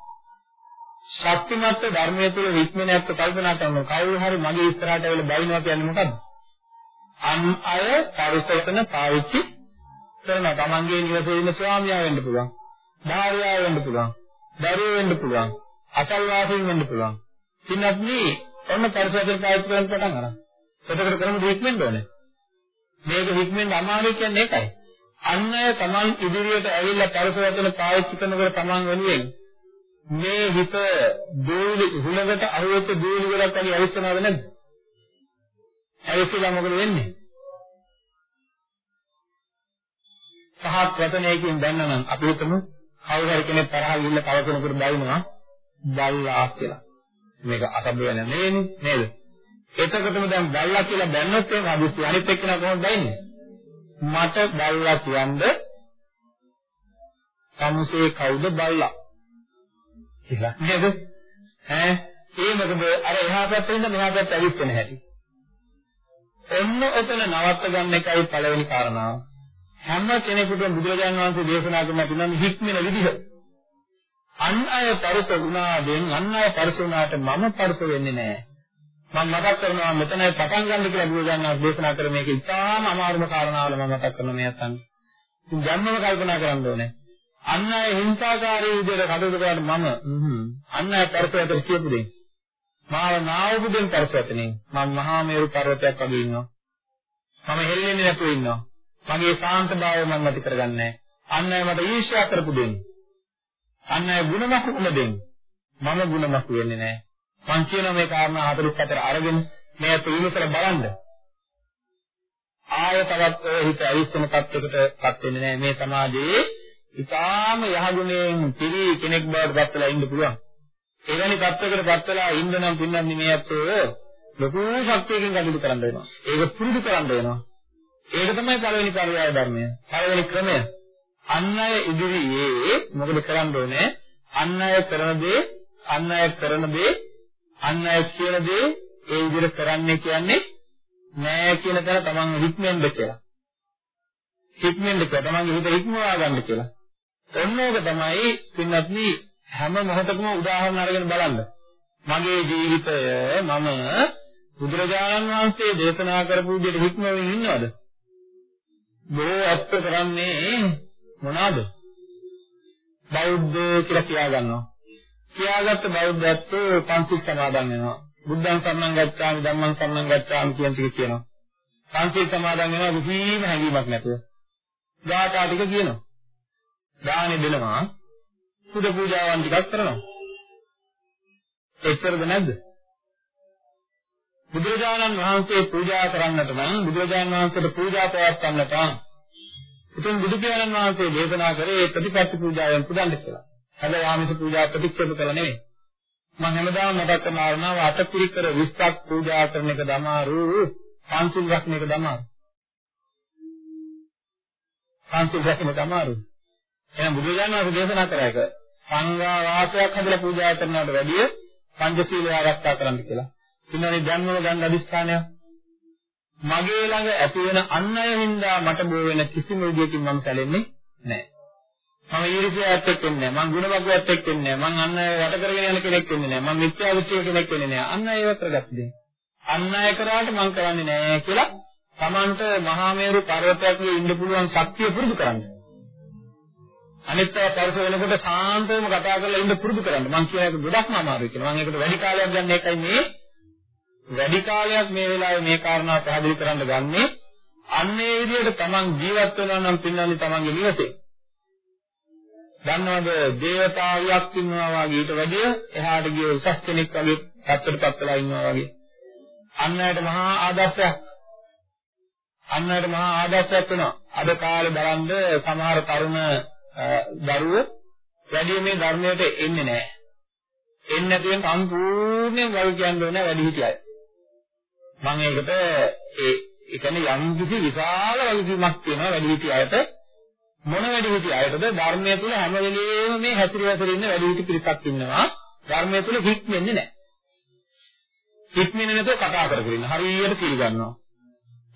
ශක්තිමත් ධර්මයේ තුල විස්මය නැත්නම් කල්පනා කරනවා කවුරු හරි මගේ ඉස්සරහට ඇවිල්ලා බයිනවා කියන්නේ මොකද්ද? අන් අය පරිසරතන පාවිච්චි කරනවා. Tamange නිවසේ ඉන්න ස්වාමියා වෙන්න පුළුවන්. භාර්යාව වෙන්න පුළුවන්. දරුවෝ වෙන්න පුළුවන්. අසල්වාසීන් වෙන්න පුළුවන්. කින්නත්නි ඔන්න පරිසරතන පාවිච්චි කරන්න පටන් ගන්නවා. එතකොට කරමු හික්මෙන්න ඕනේ. මේක හික්මෙන්න අමාරු කියන්නේ ඒකයි. අන්න අය Taman ඉදිරියට ඇවිල්ලා පරස වචන පාවිච්චි කරනකොට Taman වෙනුවෙන් මේ හිත දූලි හුලකට අහුවෙච්ච දූලි වලක් වගේ ඇවිස්සනවද නැද්ද? ඇවිස්සලා මොකද වෙන්නේ? පහත් වචනයකින් දැන්නනම් අපි හිතමු කවුරු හරි කෙනෙක් තරහ ගිහිල්ලා තව කෙනෙකුට බයිනවා බල්ලා කියලා. මේක අසභ්‍ය වෙන නෙවෙයි නේද? එතකොටම දැන් බල්ලා කියලා දැන්නොත් එහෙම හදිස්සි අනිත් එක්කෙනා කොහොමද බයින්නේ? මට බල්ලා කියන්නේ සමුසේ කවුද බල්ලා? කියලා නේද? ඈ ඒ මොකද අර එහා පැත්තේ ඉඳන් මෙහා පැත්ත ඇවිස්සෙන හැටි. ඔන්න ඔතන නවත්ත ගන්න එකයි පළවෙනි කාරණාව. හැම කෙනෙකුටම බුදුරජාණන් වහන්සේ දේශනා කරන තුනම හික්මන විදිහ. අන් අය පරිස වුණාදෙන් අන් අය පරිස වුණාට මම පරිස වෙන්නේ නැහැ. මම මතක් කරනවා මෙතනයි පටන් ගන්න කියලා බුදුරජාණන් වහන්සේ දේශනා කර මේක ඉතාම අමාරුම කාරණාවල මම මතක් කරනවා මේ අතන්. ඉතින් ජන්මව කල්පනා කරන්න ඕනේ. අන් අය හිංසාකාරී විදිහට කටයුතු කරාට මම අන් අය පරිසරයට කියපු දෙයක්. මාව නාවපු දෙන් පරිසරතනේ මම මහා මේරු පර්වතයක් වගේ ඉන්නවා. මම හෙල්ලෙන්නේ නැතුව ඉන්නවා. මගේ ශාන්ත භාවය මම ඇති කරගන්නේ අන්න අය මට ඊර්ෂ්‍යා කරපු දෙන්නේ. අන්න අය ಗುಣමක් උන දෙන්නේ. මම ಗುಣමක් වෙන්නේ නැහැ. මං කියනවා මේ කාරණා 44 අරගෙන මේ අත විමසල බලන්න. ආය තවත් ඔය හිත අවිස්සන තත්වයකටපත් වෙන්නේ නැහැ මේ සමාජයේ. ඊටාම යහගුණයෙන් පිරි කෙනෙක් බවට පත්වලා ඉන්න පුළුවන්. එවැනි තත්වයකටපත් වෙලා ඉන්න නම් පින්නන්නේ මේ අතෝ ලොකු ශක්තියකින් කටයුතු කරන්න වෙනවා. ඒක පුරුදු කරන්න වෙනවා. ඒක තමයි පළවෙනි පරියාය ධර්මය. පළවෙනි ක්‍රමය. අන් අය ඉදිරියේ මොකද කරන්න ඕනේ? අන් අය කරන දේ, අන් අය කරන දේ, අන් අය කියන දේ ඒ විදිහට කරන්නේ කියන්නේ නෑ කියන තැන තමන් හික්මෙන්ද කියලා. හික්මෙන්ද කියලා තමන්ගේ හිත හික්මවා ගන්න කියලා. ඔන්නෝක තමයි පින්වත්නි හැම මොහොතකම උදාහරණ අරගෙන බලන්න. මගේ ජීවිතය මම බුදුරජාණන් වහන්සේ දේශනා කරපු විදිහට හික්මවෙමින් ඉන්නවද? බොහෝ ඇත්ත කරන්නේ මොනවාද? බෞද්ධ කියලා කියා ගන්නවා. කියාගත්ත බෞද්ධත්ව පංචිල් සමාදන් වෙනවා. බුද්ධං සම්මන් ගච්ඡාමි ධම්මං සම්මන් ගච්ඡාමි කියන ටික කියනවා. පංචිල් සමාදන් වෙනවා කිසිම හැඟීමක් නැතුව. ගාථා ටික කියනවා. දානෙ දෙනවා. සුද පූජාවන් ටිකක් කරනවා. එච්චරද නැද්ද? බුදුරජාණන් වහන්සේ පූජා කරන්නට නම් බුදුරජාණන් වහන්සේට පූජා පවත්වන්නට උතුම් බුදු පියාණන් වහන්සේ දේශනා කරේ ප්‍රතිපත්ති පූජාවෙන් පුදන්න කියලා. හැබැයි ආමිෂ පූජා ප්‍රතික්ෂේප කළා නෙවෙයි. මම හැමදාම මතක් කරන ආරණාව අටපිරිකර 20ක් පූජා කරන එක දමාරු පන්සිල් රැකන එක දමාරු. පන්සිල් රැකන එක දමාරු. එහෙනම් බුදුරජාණන් වහන්සේ දේශනා කරා එක සංඝා වාසයක් හදලා පූජා කරනවට වැඩිය පංචශීලය ආරක්ෂා කරන්න කියලා. ඉන්නනේ දැන්වල ගන්න අදිස්ථානයක්. මගේ ළඟ ඇති වෙන අන් අය හින්දා මට බෝ වෙන කිසිම විදියකින් මම සැලෙන්නේ නැහැ. මම ඊර්ෂ්‍යාවත් එක්ක වෙන්නේ නැහැ. මම ගුණවගුවත් එක්ක වෙන්නේ නැහැ. මම අන් අය වට කරගෙන යන කෙනෙක් වෙන්නේ නැහැ. මම මිත්‍යා දෘෂ්ටික කෙනෙක් වෙන්නේ නැහැ. අන් අයව කරගත්ත දේ. අන් අය කරාට මම කරන්නේ නැහැ කියලා Tamanට මහා මේරු පර්වතයක ඉන්න පුළුවන් ශක්තිය පුරුදු කරන්න. අනිත් අය පරිස වෙනකොට සාන්තවම කතා කරලා ඉන්න පුරුදු කරන්න. මම කියන එක ගොඩක්ම අමාරුයි කියලා. මම ඒකට වැඩි කාලයක් ගන්න එකයි මේ වැඩි කාලයක් මේ වෙලාවේ මේ කාරණා පැහැදිලි කරන්න ගන්නේ අන්නේ විදිහට තමන් ජීවත් වෙනවා නම් පින්නන්නේ තමන්ගේ නිවසේ. දන්නවද දේවතාවියක් ඉන්නවා වගේ ඊට වැඩිය එහාට ගිය උසස් කෙනෙක් වගේ පැත්තටපත් වෙලා ඉන්නවා වගේ. අන්නයට මහා ආදර්ශයක්. අන්නයට මහා ආදර්ශයක් වෙනවා. අද කාලේ බලන්න සමහර තරුණ දරුවෝ වැඩි මේ ධර්මයට එන්නේ නැහැ. එන්නේ නැතිවෙන් සම්පූර්ණයෙන් වල් කියන්න ඕනේ වැඩි හිටියයි. මම ඒකට ඒ ඒ කියන්නේ යම් කිසි විශාල වගකීමක් තියෙනවා වැඩිහිටි අයට මොන වැඩිහිටි අයටද ධර්මයේ තුල හැම වෙලෙම මේ හැසිර හැසිර ඉන්න වැඩිහිටි පිරිසක් ඉන්නවා. ධර්මයේ තුල හික්මෙන්නේ නැහැ. හික්මෙන්නේ නැතුව කතා කර කර ඉන්න. හරියට සිල් ගන්නවා.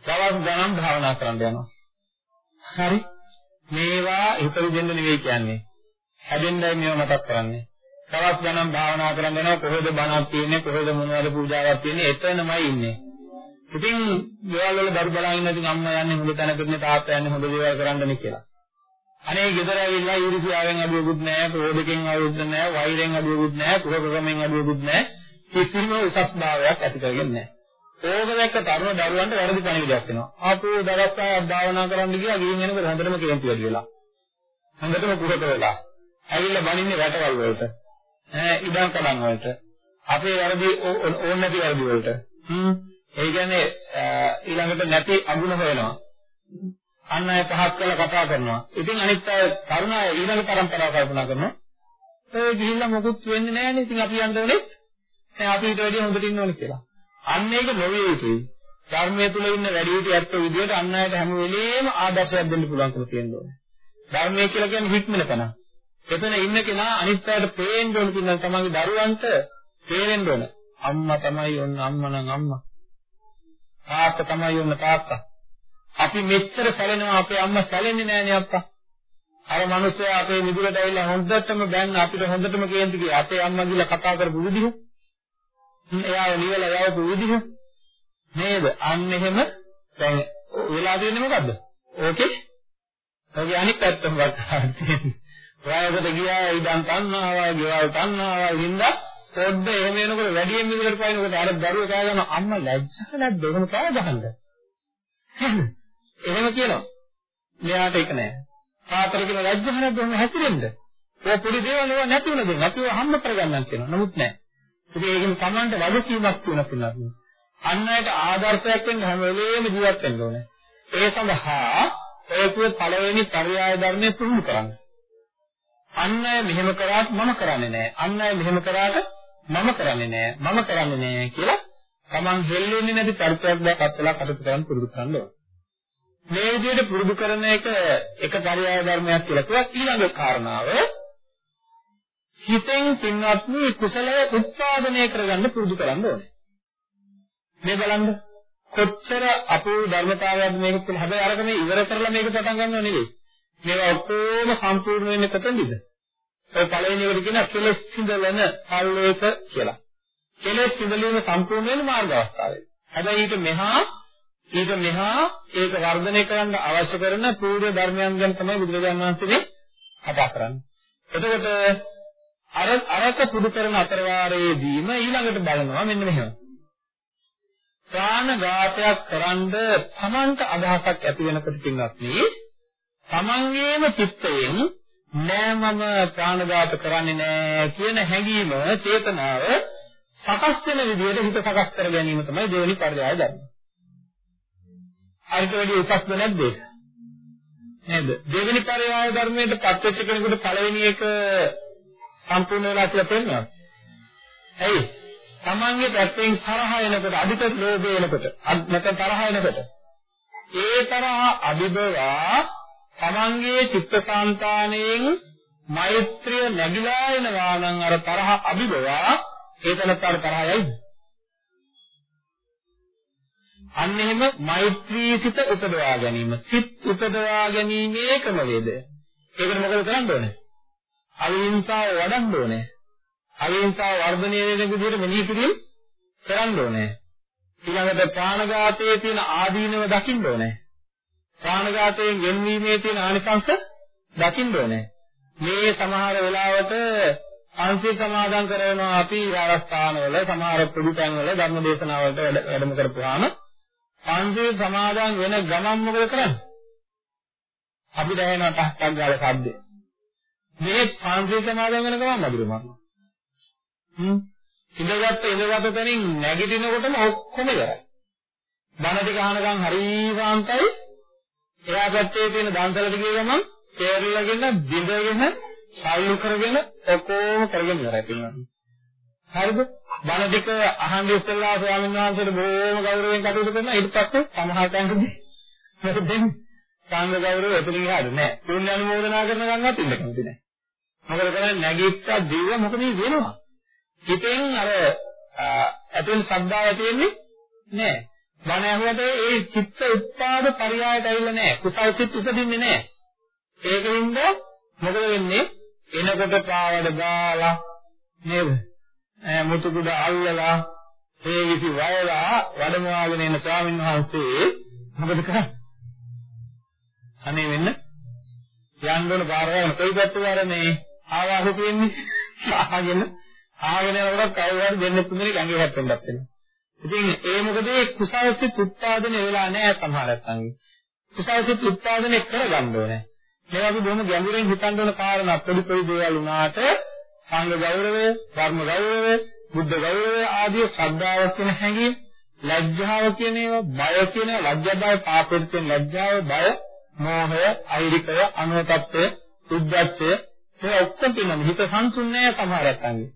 දවස් ගණන් භාවනා කරන්න යනවා. හරි. මේවා හිතෙ දෙන්න නෙවෙයි කියන්නේ. හැදෙන්නයි මේවා මතක් කරන්නේ. දවස් ගණන් භාවනා කරන්න යනවා. කොහෙද බණක් තියෙන්නේ? කොහෙද මොනවද පූජාවක් තියෙන්නේ? එතනමයි ඉන්නේ. ඉතින් ගෙවල් වල දරු බලා ඉන්න ඉතින් අම්මා යන්නේ හොඳ තැනකටනේ තාත්තා යන්නේ හොඳ දේවල් කරන්නනේ කියලා. අනේ ගෙදර ඇවිල්ලා ඊර්ෂ්‍යාවෙන් අඩුවකුත් නැහැ, ක්‍රෝධකෙන් අඩුවකුත් නැහැ, වෛරයෙන් අඩුවකුත් නැහැ, කුහකකමෙන් අඩුවකුත් නැහැ. කිසිම උසස් භාවයක් ඇති කරගන්නේ නැහැ. ඕක දැක්ක තරුණ දරුවන්ට වැරදි පණිවිඩයක් එනවා. ආපෝ දවස් ආයක් භාවනා කරන්න ගියා ගිහින් එනකොට හොඳටම කේන්ති වැඩි වෙලා. හොඳටම කුහක වෙලා. ඇවිල්ලා බණින්නේ රටවල් වලට. ඈ ඉඩම් කඩම් වලට. අපේ වැරදි ඕන නැති වැරදි වලට. හ්ම්. ඒ කියන්නේ ඊළඟට නැති අගුණ හොයනවා. අන්න අය පහත් කරලා කතා කරනවා. ඉතින් අනිත් අය තරුණ අය ඊළඟ පරම්පරාව කල්පනා කරනවා. ඒ ගිහිල්ලා මොකුත් වෙන්නේ නැහැ නේ. ඉතින් අපි යන්න ඕනේ. දැන් අපි ඊට වැඩිය හොඳට ඉන්න ඕනේ කියලා. අන්න ඒක නොවේ යුතුයි. ධර්මයේ තුල ඉන්න වැඩි හිටි ඇත්ත විදියට අන් අයට හැම වෙලේම ආදර්ශයක් දෙන්න පුළුවන්කම තියෙන්න ඕනේ. ධර්මයේ කියලා කියන්නේ හික්මන තැන. එතන ඉන්න කෙනා අනිත් අයට පේන්න ඕන කියන තමන්ගේ දරුවන්ට තේරෙන්න ඕන. අම්මා තමයි ඔන්න අම්මා නම් අම්මා. තාත්තා තමයි ඔන්න තාත්තා. අපි මෙච්චර සැලෙනවා අපේ අම්මා සැලෙන්නේ නෑනේ අප්පා. අර මිනිස්සයා අපේ මිදුලට ඇවිල්ලා හොඳටම බැන්න අපිට හොඳටම කේන්ති ගියා. අපේ අම්මා ගිහලා කතා කරපු විදිහ. එයාව නිවලා යවපු විදිහ. නේද? අන්න එහෙම දැන් වෙලා තියෙන්නේ මොකද්ද? ඕකේ. ඔගේ අනිත් පැත්තම ගන්න. [laughs] වයසට ගියා ඉඳන් තණ්හාවයි, ගෙවල් තණ්හාවයි හින්දා පොඩ්ඩ එහෙම එනකොට වැඩියෙන් මිදුලට පයින්නකොට අර දරුවෝ කෑ ගන්න අම්මා ලැජ්ජා නැද්ද? එහෙම කෑ ගහන්න. එහෙම කියනවා. මෙයාට ඒක නෑ. තාතර කියන ලැජ්ජා නැද්ද? එහෙම හැසිරෙන්න. ඔය පොඩි දේවල් ඒවා නැති වෙන දේ. අපිව හම්බ කරගන්නත් කියනවා. නමුත් නෑ. ඉතින් ඒකෙන් Tamanට වගකීමක් තියෙන පිළිබඳව. අන් අයට ආදර්ශයක් වෙන්න හැම වෙලේම ජීවත් වෙන්න ඕනේ. ඒ සඳහා ඒකුවේ පළවෙනි පරියාය ධර්මයේ පුරුදු කරන්න. අන් අය මෙහෙම කරාත් මම කරන්නේ නැහැ. අන් අය මෙහෙම කරාට මම කරන්නේ නැහැ. මම කරන්නේ නැහැ කියලා Taman හෙල්ලෙන්නේ නැති චරිතයක් දැක්කත් වෙලා කටයුතු කරන්න පුරුදු කරන්න ඕනේ. මේ විදිහට පුරුදු කරන එක එක පරියාය ධර්මයක් කියලා කිව්වා. ඊළඟ කාරණාව හිතෙන් පින්වත්නි කුසලය උත්පාදනය කරගන්න පුරුදු කරන්න ඕනේ. මේ බලන්න කොච්චර අපූර්ව ධර්මතාවයක්ද මේක කියලා. හැබැයි අරක මේ ඉවර කරලා මේක පටන් ගන්නව නෙවෙයි. මේවා ඔක්කොම සම්පූර්ණ වෙන්නේ කොතනද? ඔය පළවෙනි එකට කියන කෙලෙස් සිඳලන සල්ලේක කියලා. කෙලෙස් සිඳලීම සම්පූර්ණ වෙන මාර්ග අවස්ථාවේ. හැබැයි ඊට මෙහා ඊට මෙහා ඒක වර්ධනය කරන්න අවශ්‍ය කරන පූර්ව ධර්මයන් ගැන තමයි බුදුරජාණන් වහන්සේ කතා කරන්නේ. එතකොට අර අරක පුදු කරන අතරවාරයේදීම ඊළඟට බලනවා මෙන්න මෙහෙම. ප්‍රාණඝාතයක් කරන්ද තමන්ට අදහසක් ඇති වෙනකොට පින්වත් මේ තමන්ගේම චිත්තයෙන් නෑ මම ප්‍රාණඝාත කරන්නේ නෑ කියන හැඟීම චේතනාව සකස් වෙන විදිහට හිත සකස් කර ගැනීම තමයි දෙවෙනි පරියාය ධර්ම. අරිට වැඩි උසස්ද නැද්ද ඒක? නේද? දෙවෙනි පරියාය ධර්මයට පත්වෙච්ච කෙනෙකුට පළවෙනි එක සම්පූර්ණ වෙලා කියලා පෙන්වනවා. ඇයි? තමන්ගේ පැත්තෙන් තරහ එනකොට අධික ලෝභය එනකොට නැත්නම් තරහ එනකොට ඒ තරහ අභිබවා තමන්ගේ චිත්තසංතානයෙන් මෛත්‍රිය නැగిලා එනවා නම් අර තරහ අභිබවා ඒ තනතර තරහයයිද අන්න එහෙම මෛත්‍රී සිත උපදවා ගැනීම සිත් උපදවා ගැනීමේ ක්‍රම වේද ඒකට මොකද කරන්න ඕනේ අවිහිංසාව වඩන්න ඕනේ. අවිහිංසාව වර්ධනය වෙන විදිහට මෙනෙහි කිරීම කරන්න ඕනේ. ඊළඟට ප්‍රාණඝාතයේ තියෙන ආදීනව දකින්න ඕනේ. ප්‍රාණඝාතයෙන් ගෙන්වීමේ තියෙන ආනිසංස දකින්න ඕනේ. මේ සමහර වෙලාවට අංශේ සමාදන් කරනවා අපි ආරස්ථානවල සමහර ප්‍රතිපන්වල ධර්ම දේශනාවලට වැඩම කරපුවාම අංශේ සමාදන් වෙන ගමන් මොකද කරන්නේ? අපි දැනෙන ටක් ගාලා සද්දේ. මේ පාන්සිය සමාදන් වෙන ගමන් මధుර මරනවා. හ්ම්. ඉඳගත්ත ඉඳගත්ත තැනින් නැගිටිනකොටම ඔක්කොම ඉවරයි. බණ ටික අහනකම් හරි සාන්තයි. එයා පැත්තේ තියෙන දන්සලට ගිය ගමන් තේරෙලාගෙන බිඳගෙන සල්ලු කරගෙන ඔක්කොම කරගෙන ඉවරයි පින්වත්නි. හරිද? බණ ටික අහන් ඉස්සෙල්ලා ස්වාමීන් වහන්සේට බොහොම ගෞරවයෙන් කටයුතු කරනවා ඊට පස්සේ සමහර තැන්කදී මොකද දෙන්නේ? සංඝ ගෞරවය එතනින් එහාට නෑ. පුණ්‍ය අනුමෝදනා කරන ගමන්වත් ඉන්න කැමති නෑ. මොකද කරන්නේ නැගිට්ටා දිව මොකද වෙනවා? හිතෙන් අර ඇතුල් ශ්‍රද්ධාව තියෙන්නේ නෑ. බණ ඇහුවට ඒ චිත්ත උත්පාද පරියායට ඇවිල්ලා නෑ. කුසල් චිත්ත උපදින්නේ නෑ. ඒකින්ද මොකද වෙන්නේ? එනකොට පාවඩ දාලා නේද? මුතු කුඩ අල්ලලා ඒ විසි වයලා වැඩමවාගෙන එන ස්වාමීන් වහන්සේ මොකද කරන්නේ? අනේ වෙන්න යන්න ඕන පාර ගන්න කොයි පැත්තට යන්නේ ආවාහු තියෙන්නේ ආගෙන ආගෙන යනකොට කවුරු හරි දෙන්න තුන්දෙනෙක් ඇඟේ හැප්පෙන්නත් වෙනවා ඉතින් ඒ මොකද ඒ කුසල්සිත උත්පාදනය වෙලා නැහැ සමහර නැත්නම්. කුසල්සිත උත්පාදනය කරගන්න ඕනේ. මේ වගේ බොහොම ගැඹුරින් හිතන්න ඕන කාරණා පොඩි පොඩි දේවල් වුණාට සංඝ ගෞරවය, ධර්ම ගෞරවය, බුද්ධ ගෞරවය ආදී ශ්‍රද්ධාව කියන හැඟීම්, ලැජ්ජාව කියන ඒවා, බය කියන ලැජ්ජා බය, පාපෙත් කියන ලැජ්ජාව, බය, මෝහය, අහිරිකය, අනුතත්ත්වය, උද්දච්චය, ඒ ඔක්කොම තියෙනවා. හිත සංසුන් නැහැ සමහරක් අංගෙ.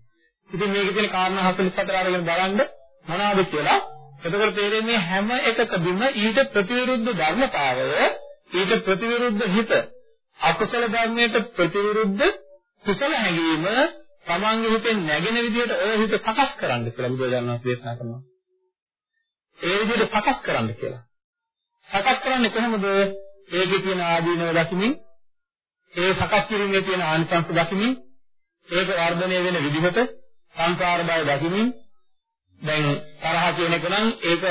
ඉතින් මේකේ තියෙන කාරණා 44 අරගෙන බලන්න මොනවද කියලා එතකොට තේරෙන්නේ හැම එකකදීම ඊට ප්‍රතිවිරුද්ධ ධර්මතාවය ඊට ප්‍රතිවිරුද්ධ හිත අකුසල ධර්මයට ප්‍රතිවිරුද්ධ කුසල හැඟීම තමන්ගේ හිතෙන් නැගෙන විදිහට ඔය හිත සකස් කරන්න කියලා බුදුරජාණන් වහන්සේ දේශනා කරනවා. ඒ විදිහට සකස් කරන්න කියලා. සකස් කරන්නේ කොහොමද? ඒකේ තියෙන ආදීනව දකිමින් ඒ සකස් කිරීමේ තියෙන ආනිසංස දකිමින් ඒක වර්ධනය වෙන විදිහට සංකාර බව දකිමින් දැන් තරහ කියන එක නම් ඒක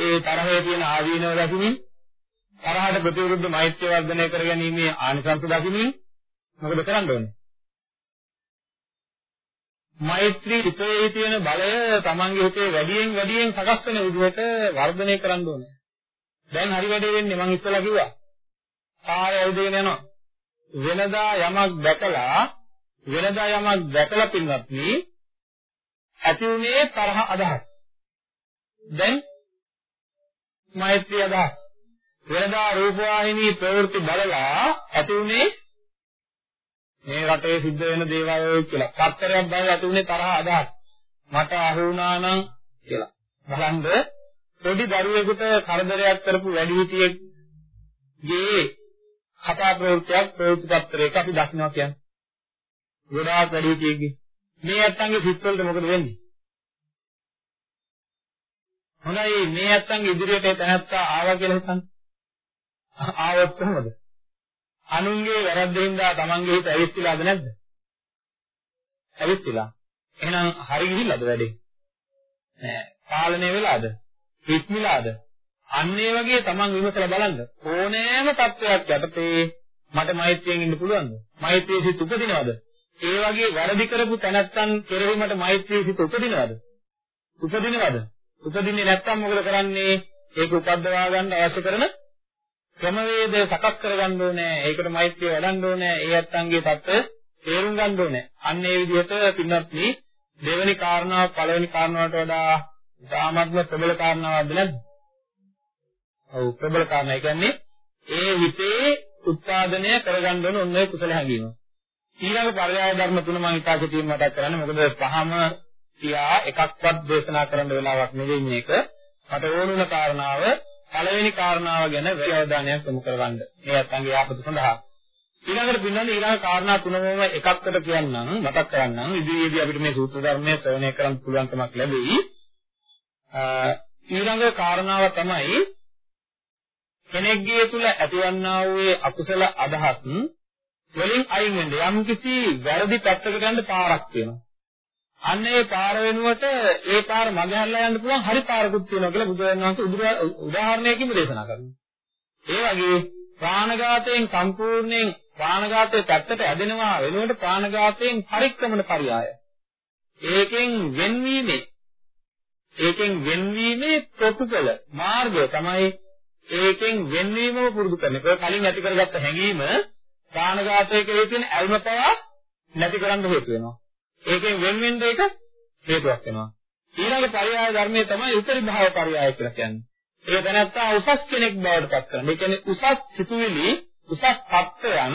ඒ තරහේ තියෙන ආදීනව දකිමින් තරහට ප්‍රතිවිරුද්ධ මෛත්‍රිය වර්ධනය කරගැනීමේ ආනිසංස දකිමින් මොකද කරන්න ඕනේ? මෛත්‍රී සිතේ තියෙන බලය තමන්ගේ හිතේ වැඩියෙන් වැඩියෙන් සකස් වෙන විදිහට වර්ධනය කරන්න ඕනේ. දැන් හරි වැඩේ වෙන්නේ මම ඉස්සෙල්ලා කිව්වා. කාය ඇවිදගෙන යනවා. වෙනදා යමක් දැකලා වෙනදා යමක් දැකලා පින්වත්නි ඇති උනේ තරහ අදහස්. දැන් මෛත්‍රී අදහස්. වෙනදා රූපවාහිනී ප්‍රවෘත්ති බලලා ඇති උනේ මේ රටේ සිද්ධ වෙන දේවල් කියලා. පත්තරයක් බලලා ඇති උනේ තරහ අදහස්. මට අහු වුණා නම් කියලා. බලන්න පොඩි දරුවෙකුට කරදරයක් කරපු වැඩිහිටියෙක්ගේ කතා ප්‍රවෘත්තියක් ප්‍රවෘත්ති පත්‍රයක අපි දකින්නවා කියන්නේ. ගොඩාක් වැඩිහිටියෙක්ගේ මේ ඇත්තන්ගේ සිත්වලට මොකද වෙන්නේ? හොඳයි මේ ඇත්තන්ගේ ඉදිරියට තැනත්තා ආවා කියලා හිතන්න. ආවොත් කොහොමද? අනුන්ගේ වැරද්දින්දා තමන්ගේ හිත ඇවිස්සලාද නැද්ද? ඇවිස්සලා. එහෙනම් හරි ගිහිල්ලාද වැඩේ? නෑ. පාලනය වෙලාද? හික්මිලාද? අන්න ඒ වගේ තමන් විමසලා බලන්න. ඕනෑම තත්වයක් යටතේ මට මෛත්‍රියෙන් ඉන්න පුළුවන්ද? මෛත්‍රියේ සිත් උපදිනවද? ඒ වගේ වැරදි කරපු තැනැත්තන් කෙරෙහි මට මෛත්‍රියේ සිත් උපදිනවද? උපදිනවද? උපදින්නේ නැත්නම් මොකද කරන්නේ? ඒක උපද්දවා ගන්න අවශ්‍ය කරන ක්‍රමවේද සකස් කරගන්න ඕනේ. ඒකට මෛත්‍රිය වඩන්න ඕනේ. ඒ ඇත්තන්ගේ தත්ත්වය තේරුම් ගන්න ඕනේ. අන්න ඒ විදිහට පින්වත්නි දෙවෙනි කාරණාව පළවෙනි කාරණාවට වඩා ඉතාමත්ම ප්‍රබල කාරණාවක්ද නැද්ද? ඔව් ප්‍රබල කාරණා. ඒ කියන්නේ ඒ හිතේ උත්පාදනය කරගන්න ඕන ඔන්න ඔය කුසල හැඟීම. ඊළඟ පරයාය ධර්ම තුන මම ඉතාලි තියෙන මතක් කරන්නේ මොකද පහම තියා එකක්වත් දේශනා කරන්න වෙලාවක් නෙවෙයි මේක. මට ඕන වුණ කාරණාව පළවෙනි කාරණාව ගැන වැඩි අවධානයක් යොමු කරවන්න. මේ අත්ංගේ ආපද සඳහා. ඊළඟට පින්නන්නේ ඊළඟ කාරණා තුනම එකක්කට කියන්නම් මතක් කරන්නම් ඉදිරියේදී අපිට මේ සූත්‍ර ධර්මයේ ශ්‍රවණය කරන්න පුළුවන්කමක් ලැබෙයි. ඊළඟ කාරණාව තමයි කෙනෙක්ගේ තුල ඇතිවන්නා වූ අකුසල අදහස් වලින් අයින් වෙන්න යම්කිසි වැරදි පැත්තකට යන්න පාරක් තියෙනවා. අන්න ඒ පාර වෙනුවට ඒ පාර මගහැරලා යන්න පුළුවන් හරි පාරකුත් තියෙනවා කියලා බුදුරජාණන් වහන්සේ උදාහරණයකින් දේශනා කරනවා. ඒ වගේ ප්‍රාණඝාතයෙන් සම්පූර්ණයෙන් ප්‍රාණඝාතයේ පැත්තට ඇදෙනවා වෙනුවට ප්‍රාණඝාතයෙන් පරික්‍රමන පරියාය. ඒකෙන් වෙන්වීමේ ඒකෙන් වෙන්වීමේ ප්‍රතිඵල මාර්ගය තමයි ඒකෙන් වෙන්වීමම පුරුදු කරන එක. කලින් ඇති කරගත්ත හැඟීම ප්‍රාණඝාතයේ කෙරෙහි තියෙන ඇල්ම පවා නැති කරන්න හේතු වෙනවා. ඒකෙන් වෙන වෙන්න එක හේතුවක් වෙනවා. ඊළඟ පරියාය ධර්මයේ තමයි උපරි භාව පරියාය කියලා කියන්නේ. ඒ දැනත්තා උසස් කෙනෙක් බවට පත් කරනවා. ඒ කියන්නේ උසස් සිතුවිලි, උසස් තත්ත්වයන්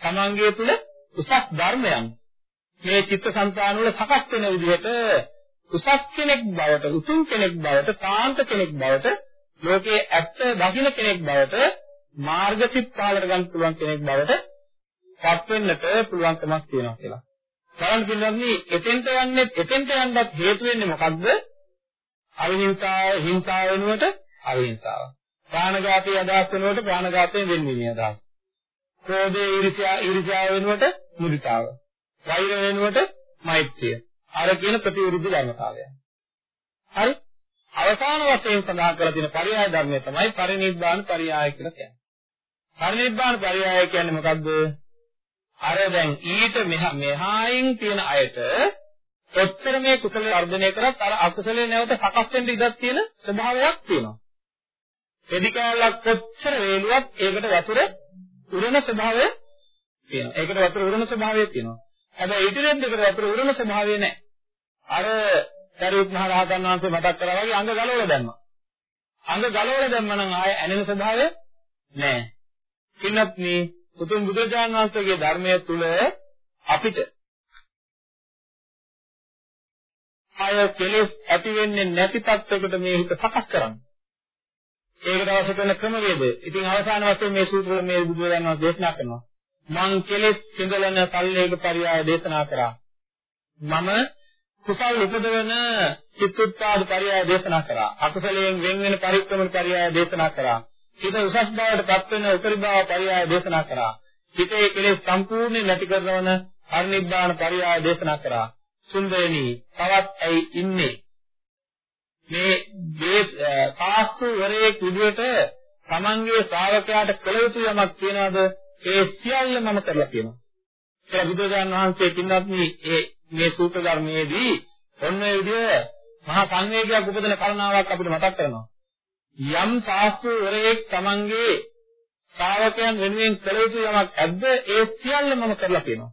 තමන්ගේ තුල උසස් ධර්මයන් මේ චිත්තසංතාන වල සකස් වෙන විදිහට උසස් කෙනෙක් බවට, උතුම් කෙනෙක් බවට, සාන්ත කෙනෙක් බවට, ලෝකයේ ඇත්ත දකින්න කෙනෙක් බවට, මාර්ගචිත් පාලට ගන්න පුළුවන් කෙනෙක් බවට පත් වෙන්නට පුළුවන්කමක් තියෙනවා කියලා. බලන්න පිළිගන්නේ එතෙන්ට යන්නේ එතෙන්ට යන්නත් හේතු වෙන්නේ මොකද්ද? අවිහිංසාව හිංසාව වෙනුවට අවිහිංසාව. ප්‍රාණඝාතයේ අදහස් වෙනුවට ප්‍රාණඝාතයෙන් වෙන්වීමේ අදහස්. ක්‍රෝධයේ ඊර්ෂ්‍යා ඊර්ෂ්‍යාව වෙනුවට මුදිතාව. වෛර වෙනුවට මෛත්‍රිය. අර කියන ප්‍රතිවිරුද්ධ ධර්මතාවය. හරි? අවසාන වශයෙන් සඳහන් කරලා තියෙන පරියාය ධර්මය තමයි පරිනිබ්බාන පරියාය කියලා කියන්නේ. පරිනිබ්බාන පරියාය කියන්නේ මොකද්ද? අර දැන් ඊට මෙහායින් තියෙන අයට කොච්චර මේ කුසල වර්ධනය කරත් අර අකුසලේ නැවත සකස් වෙන්න ඉඩක් තියෙන ස්වභාවයක් තියෙනවා. එදි කැලක් කොච්චර වේලුවත් ඒකට වතුර උරන ස්වභාවය තියෙනවා. ඒකට වතුර උරන ස්වභාවය තියෙනවා. හැබැයි ඉදිරියෙන් දෙකට වතුර උරන ස්වභාවය නැහැ. අර සරියුත් මහ රහතන් වහන්සේ මතක් කරා වගේ අංග ගලවලා දැම්මා. අංග ගලවලා දැම්ම නම් ආය ඇනෙන ස්වභාවය නැහැ. කින්නත් මේ උතුම් බුදුරජාණන් වහන්සේගේ ධර්මයේ තුල අපිට අය කෙලෙස් ඇති වෙන්නේ නැති තත්යකට මේ හිත සකස් කරන්න. ඒකට අවශ්‍ය කරන ක්‍රමවේදය. ඉතින් අවසාන වශයෙන් මේ සූත්‍රය මේ බුදුරජාණන් වහන්සේ දේශනා කරනවා. මං කෙලෙස් සිඳලන සල්ලේක පරියාය දේශනා කරා. මම කුසල් උපදවන චිත්තුත්පාද පරියාය දේශනා කරා. අකුසලයෙන් වෙන් වෙන පරික්‍රමන පරියාය දේශනා කරා. හිත උසස් බවට පත් වෙන උපරිභාව පරියාය දේශනා කරා. හිතේ කෙලෙස් සම්පූර්ණයෙන් නැති කරනවන පරිනිබ්බාන පරියාය දේශනා කරා. සුන්දරණී තවත් ඇයි ඉන්නේ? මේ මේ සාස්තු වරේ කුඩුවට තමන්ගේ ශ්‍රාවකයාට කළ යුතු යමක් තියනවාද? ඒ සියල්ල මම කරලා තියෙනවා. කියලා බුදුරජාණන් වහන්සේ කින්නත් මේ මේ සූත්‍ර ධර්මයේදී ඔන්න ඒ විදිහ මහා සංවේගයක් උපදින කරුණාවක් අපිට මතක් කරනවා. යම් ශාස්ත්‍රවරයෙක් Tamange ශ්‍රාවකයන් වෙනුවෙන් කළ යුතු යමක් ඇද්ද ඒ සියල්ල මම කරලා තියෙනවා.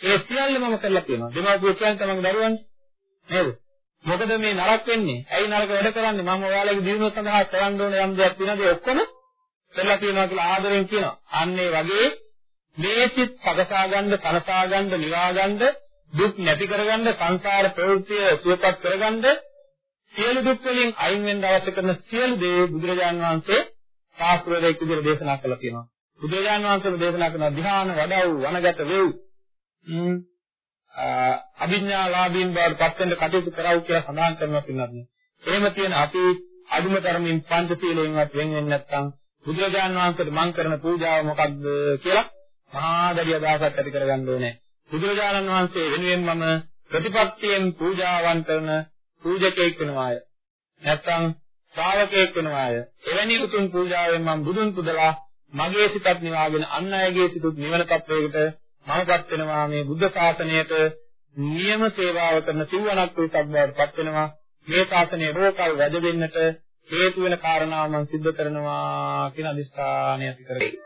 ඒ සියල්ල මම කරලා තියෙනවා. දෙමව්පියෝ කියන්නේ තමන්ගේ දරුවන්ට නේද? මොකද මේ නරක වෙන්නේ? ඇයි නරක වැඩ කරන්නේ? මම ඔයාලගේ දිනුව සඳහා කරන්න ඕන යම් දෙයක් තියෙනද ඔක්කොම කරලා තියෙනවා කියලා ආදරෙන් කියනවා. අන්න ඒ වගේ මේ සිත් සකසා ගන්න, සනසා ගන්න, නිවා ගන්න, දුක් නැති කරගන්න, සංසාර ප්‍රවෘත්තිය සුවපත් කරගන්න සියලු දුක් වලින් අයින් වෙන්න අවශ්‍ය කරන සියලු දේ බුදුරජාන් වහන්සේ ශාස්ත්‍රවේදෙක් විදිහට දේශනා කළා තියෙනවා. බුදුරජාන් වහන්සේම දේශනා කරන ධ්‍යාන වඩව් වනගත වේව් අභිඥාලාභීන් බවට පත් වෙන්න කටයුතු කරවු කියලා සඳහන් කරනවා පින්නත්. එහෙම තියෙන අපි අදුම තරමින් පංචශීලයෙන්වත් වෙන් වෙන්නේ නැත්නම් බුදුරජාන් වහන්සේට මං කරන පූජාව මොකක්ද කියලා මහා දැඩි අදහසක් ඇති කරගන්න ඕනේ. බුදුරජාණන් වහන්සේ වෙනුවෙන් මම ප්‍රතිපත්තියෙන් පූජාවන් කරන පූජකෙක් වෙනවාය. නැත්නම් ශ්‍රාවකෙක් වෙනවාය. එවැනි උතුම් පූජාවෙන් මම බුදුන් පුදලා මගේ සිතත් නිවාගෙන අන් අයගේ සිතුත් නිවන තත්වයකට මමපත් වෙනවා මේ බුද්ධ ශාසනයට නියම සේවාව කරන සිවණක් වූ සබ්බවට පත් වෙනවා මේ ශාසනය රෝකල් වැඩ වෙන්නට හේතු වෙන කාරණා මම සිද්ධ කරනවා කියන අදිස්ථානය ඇති කරගන්න.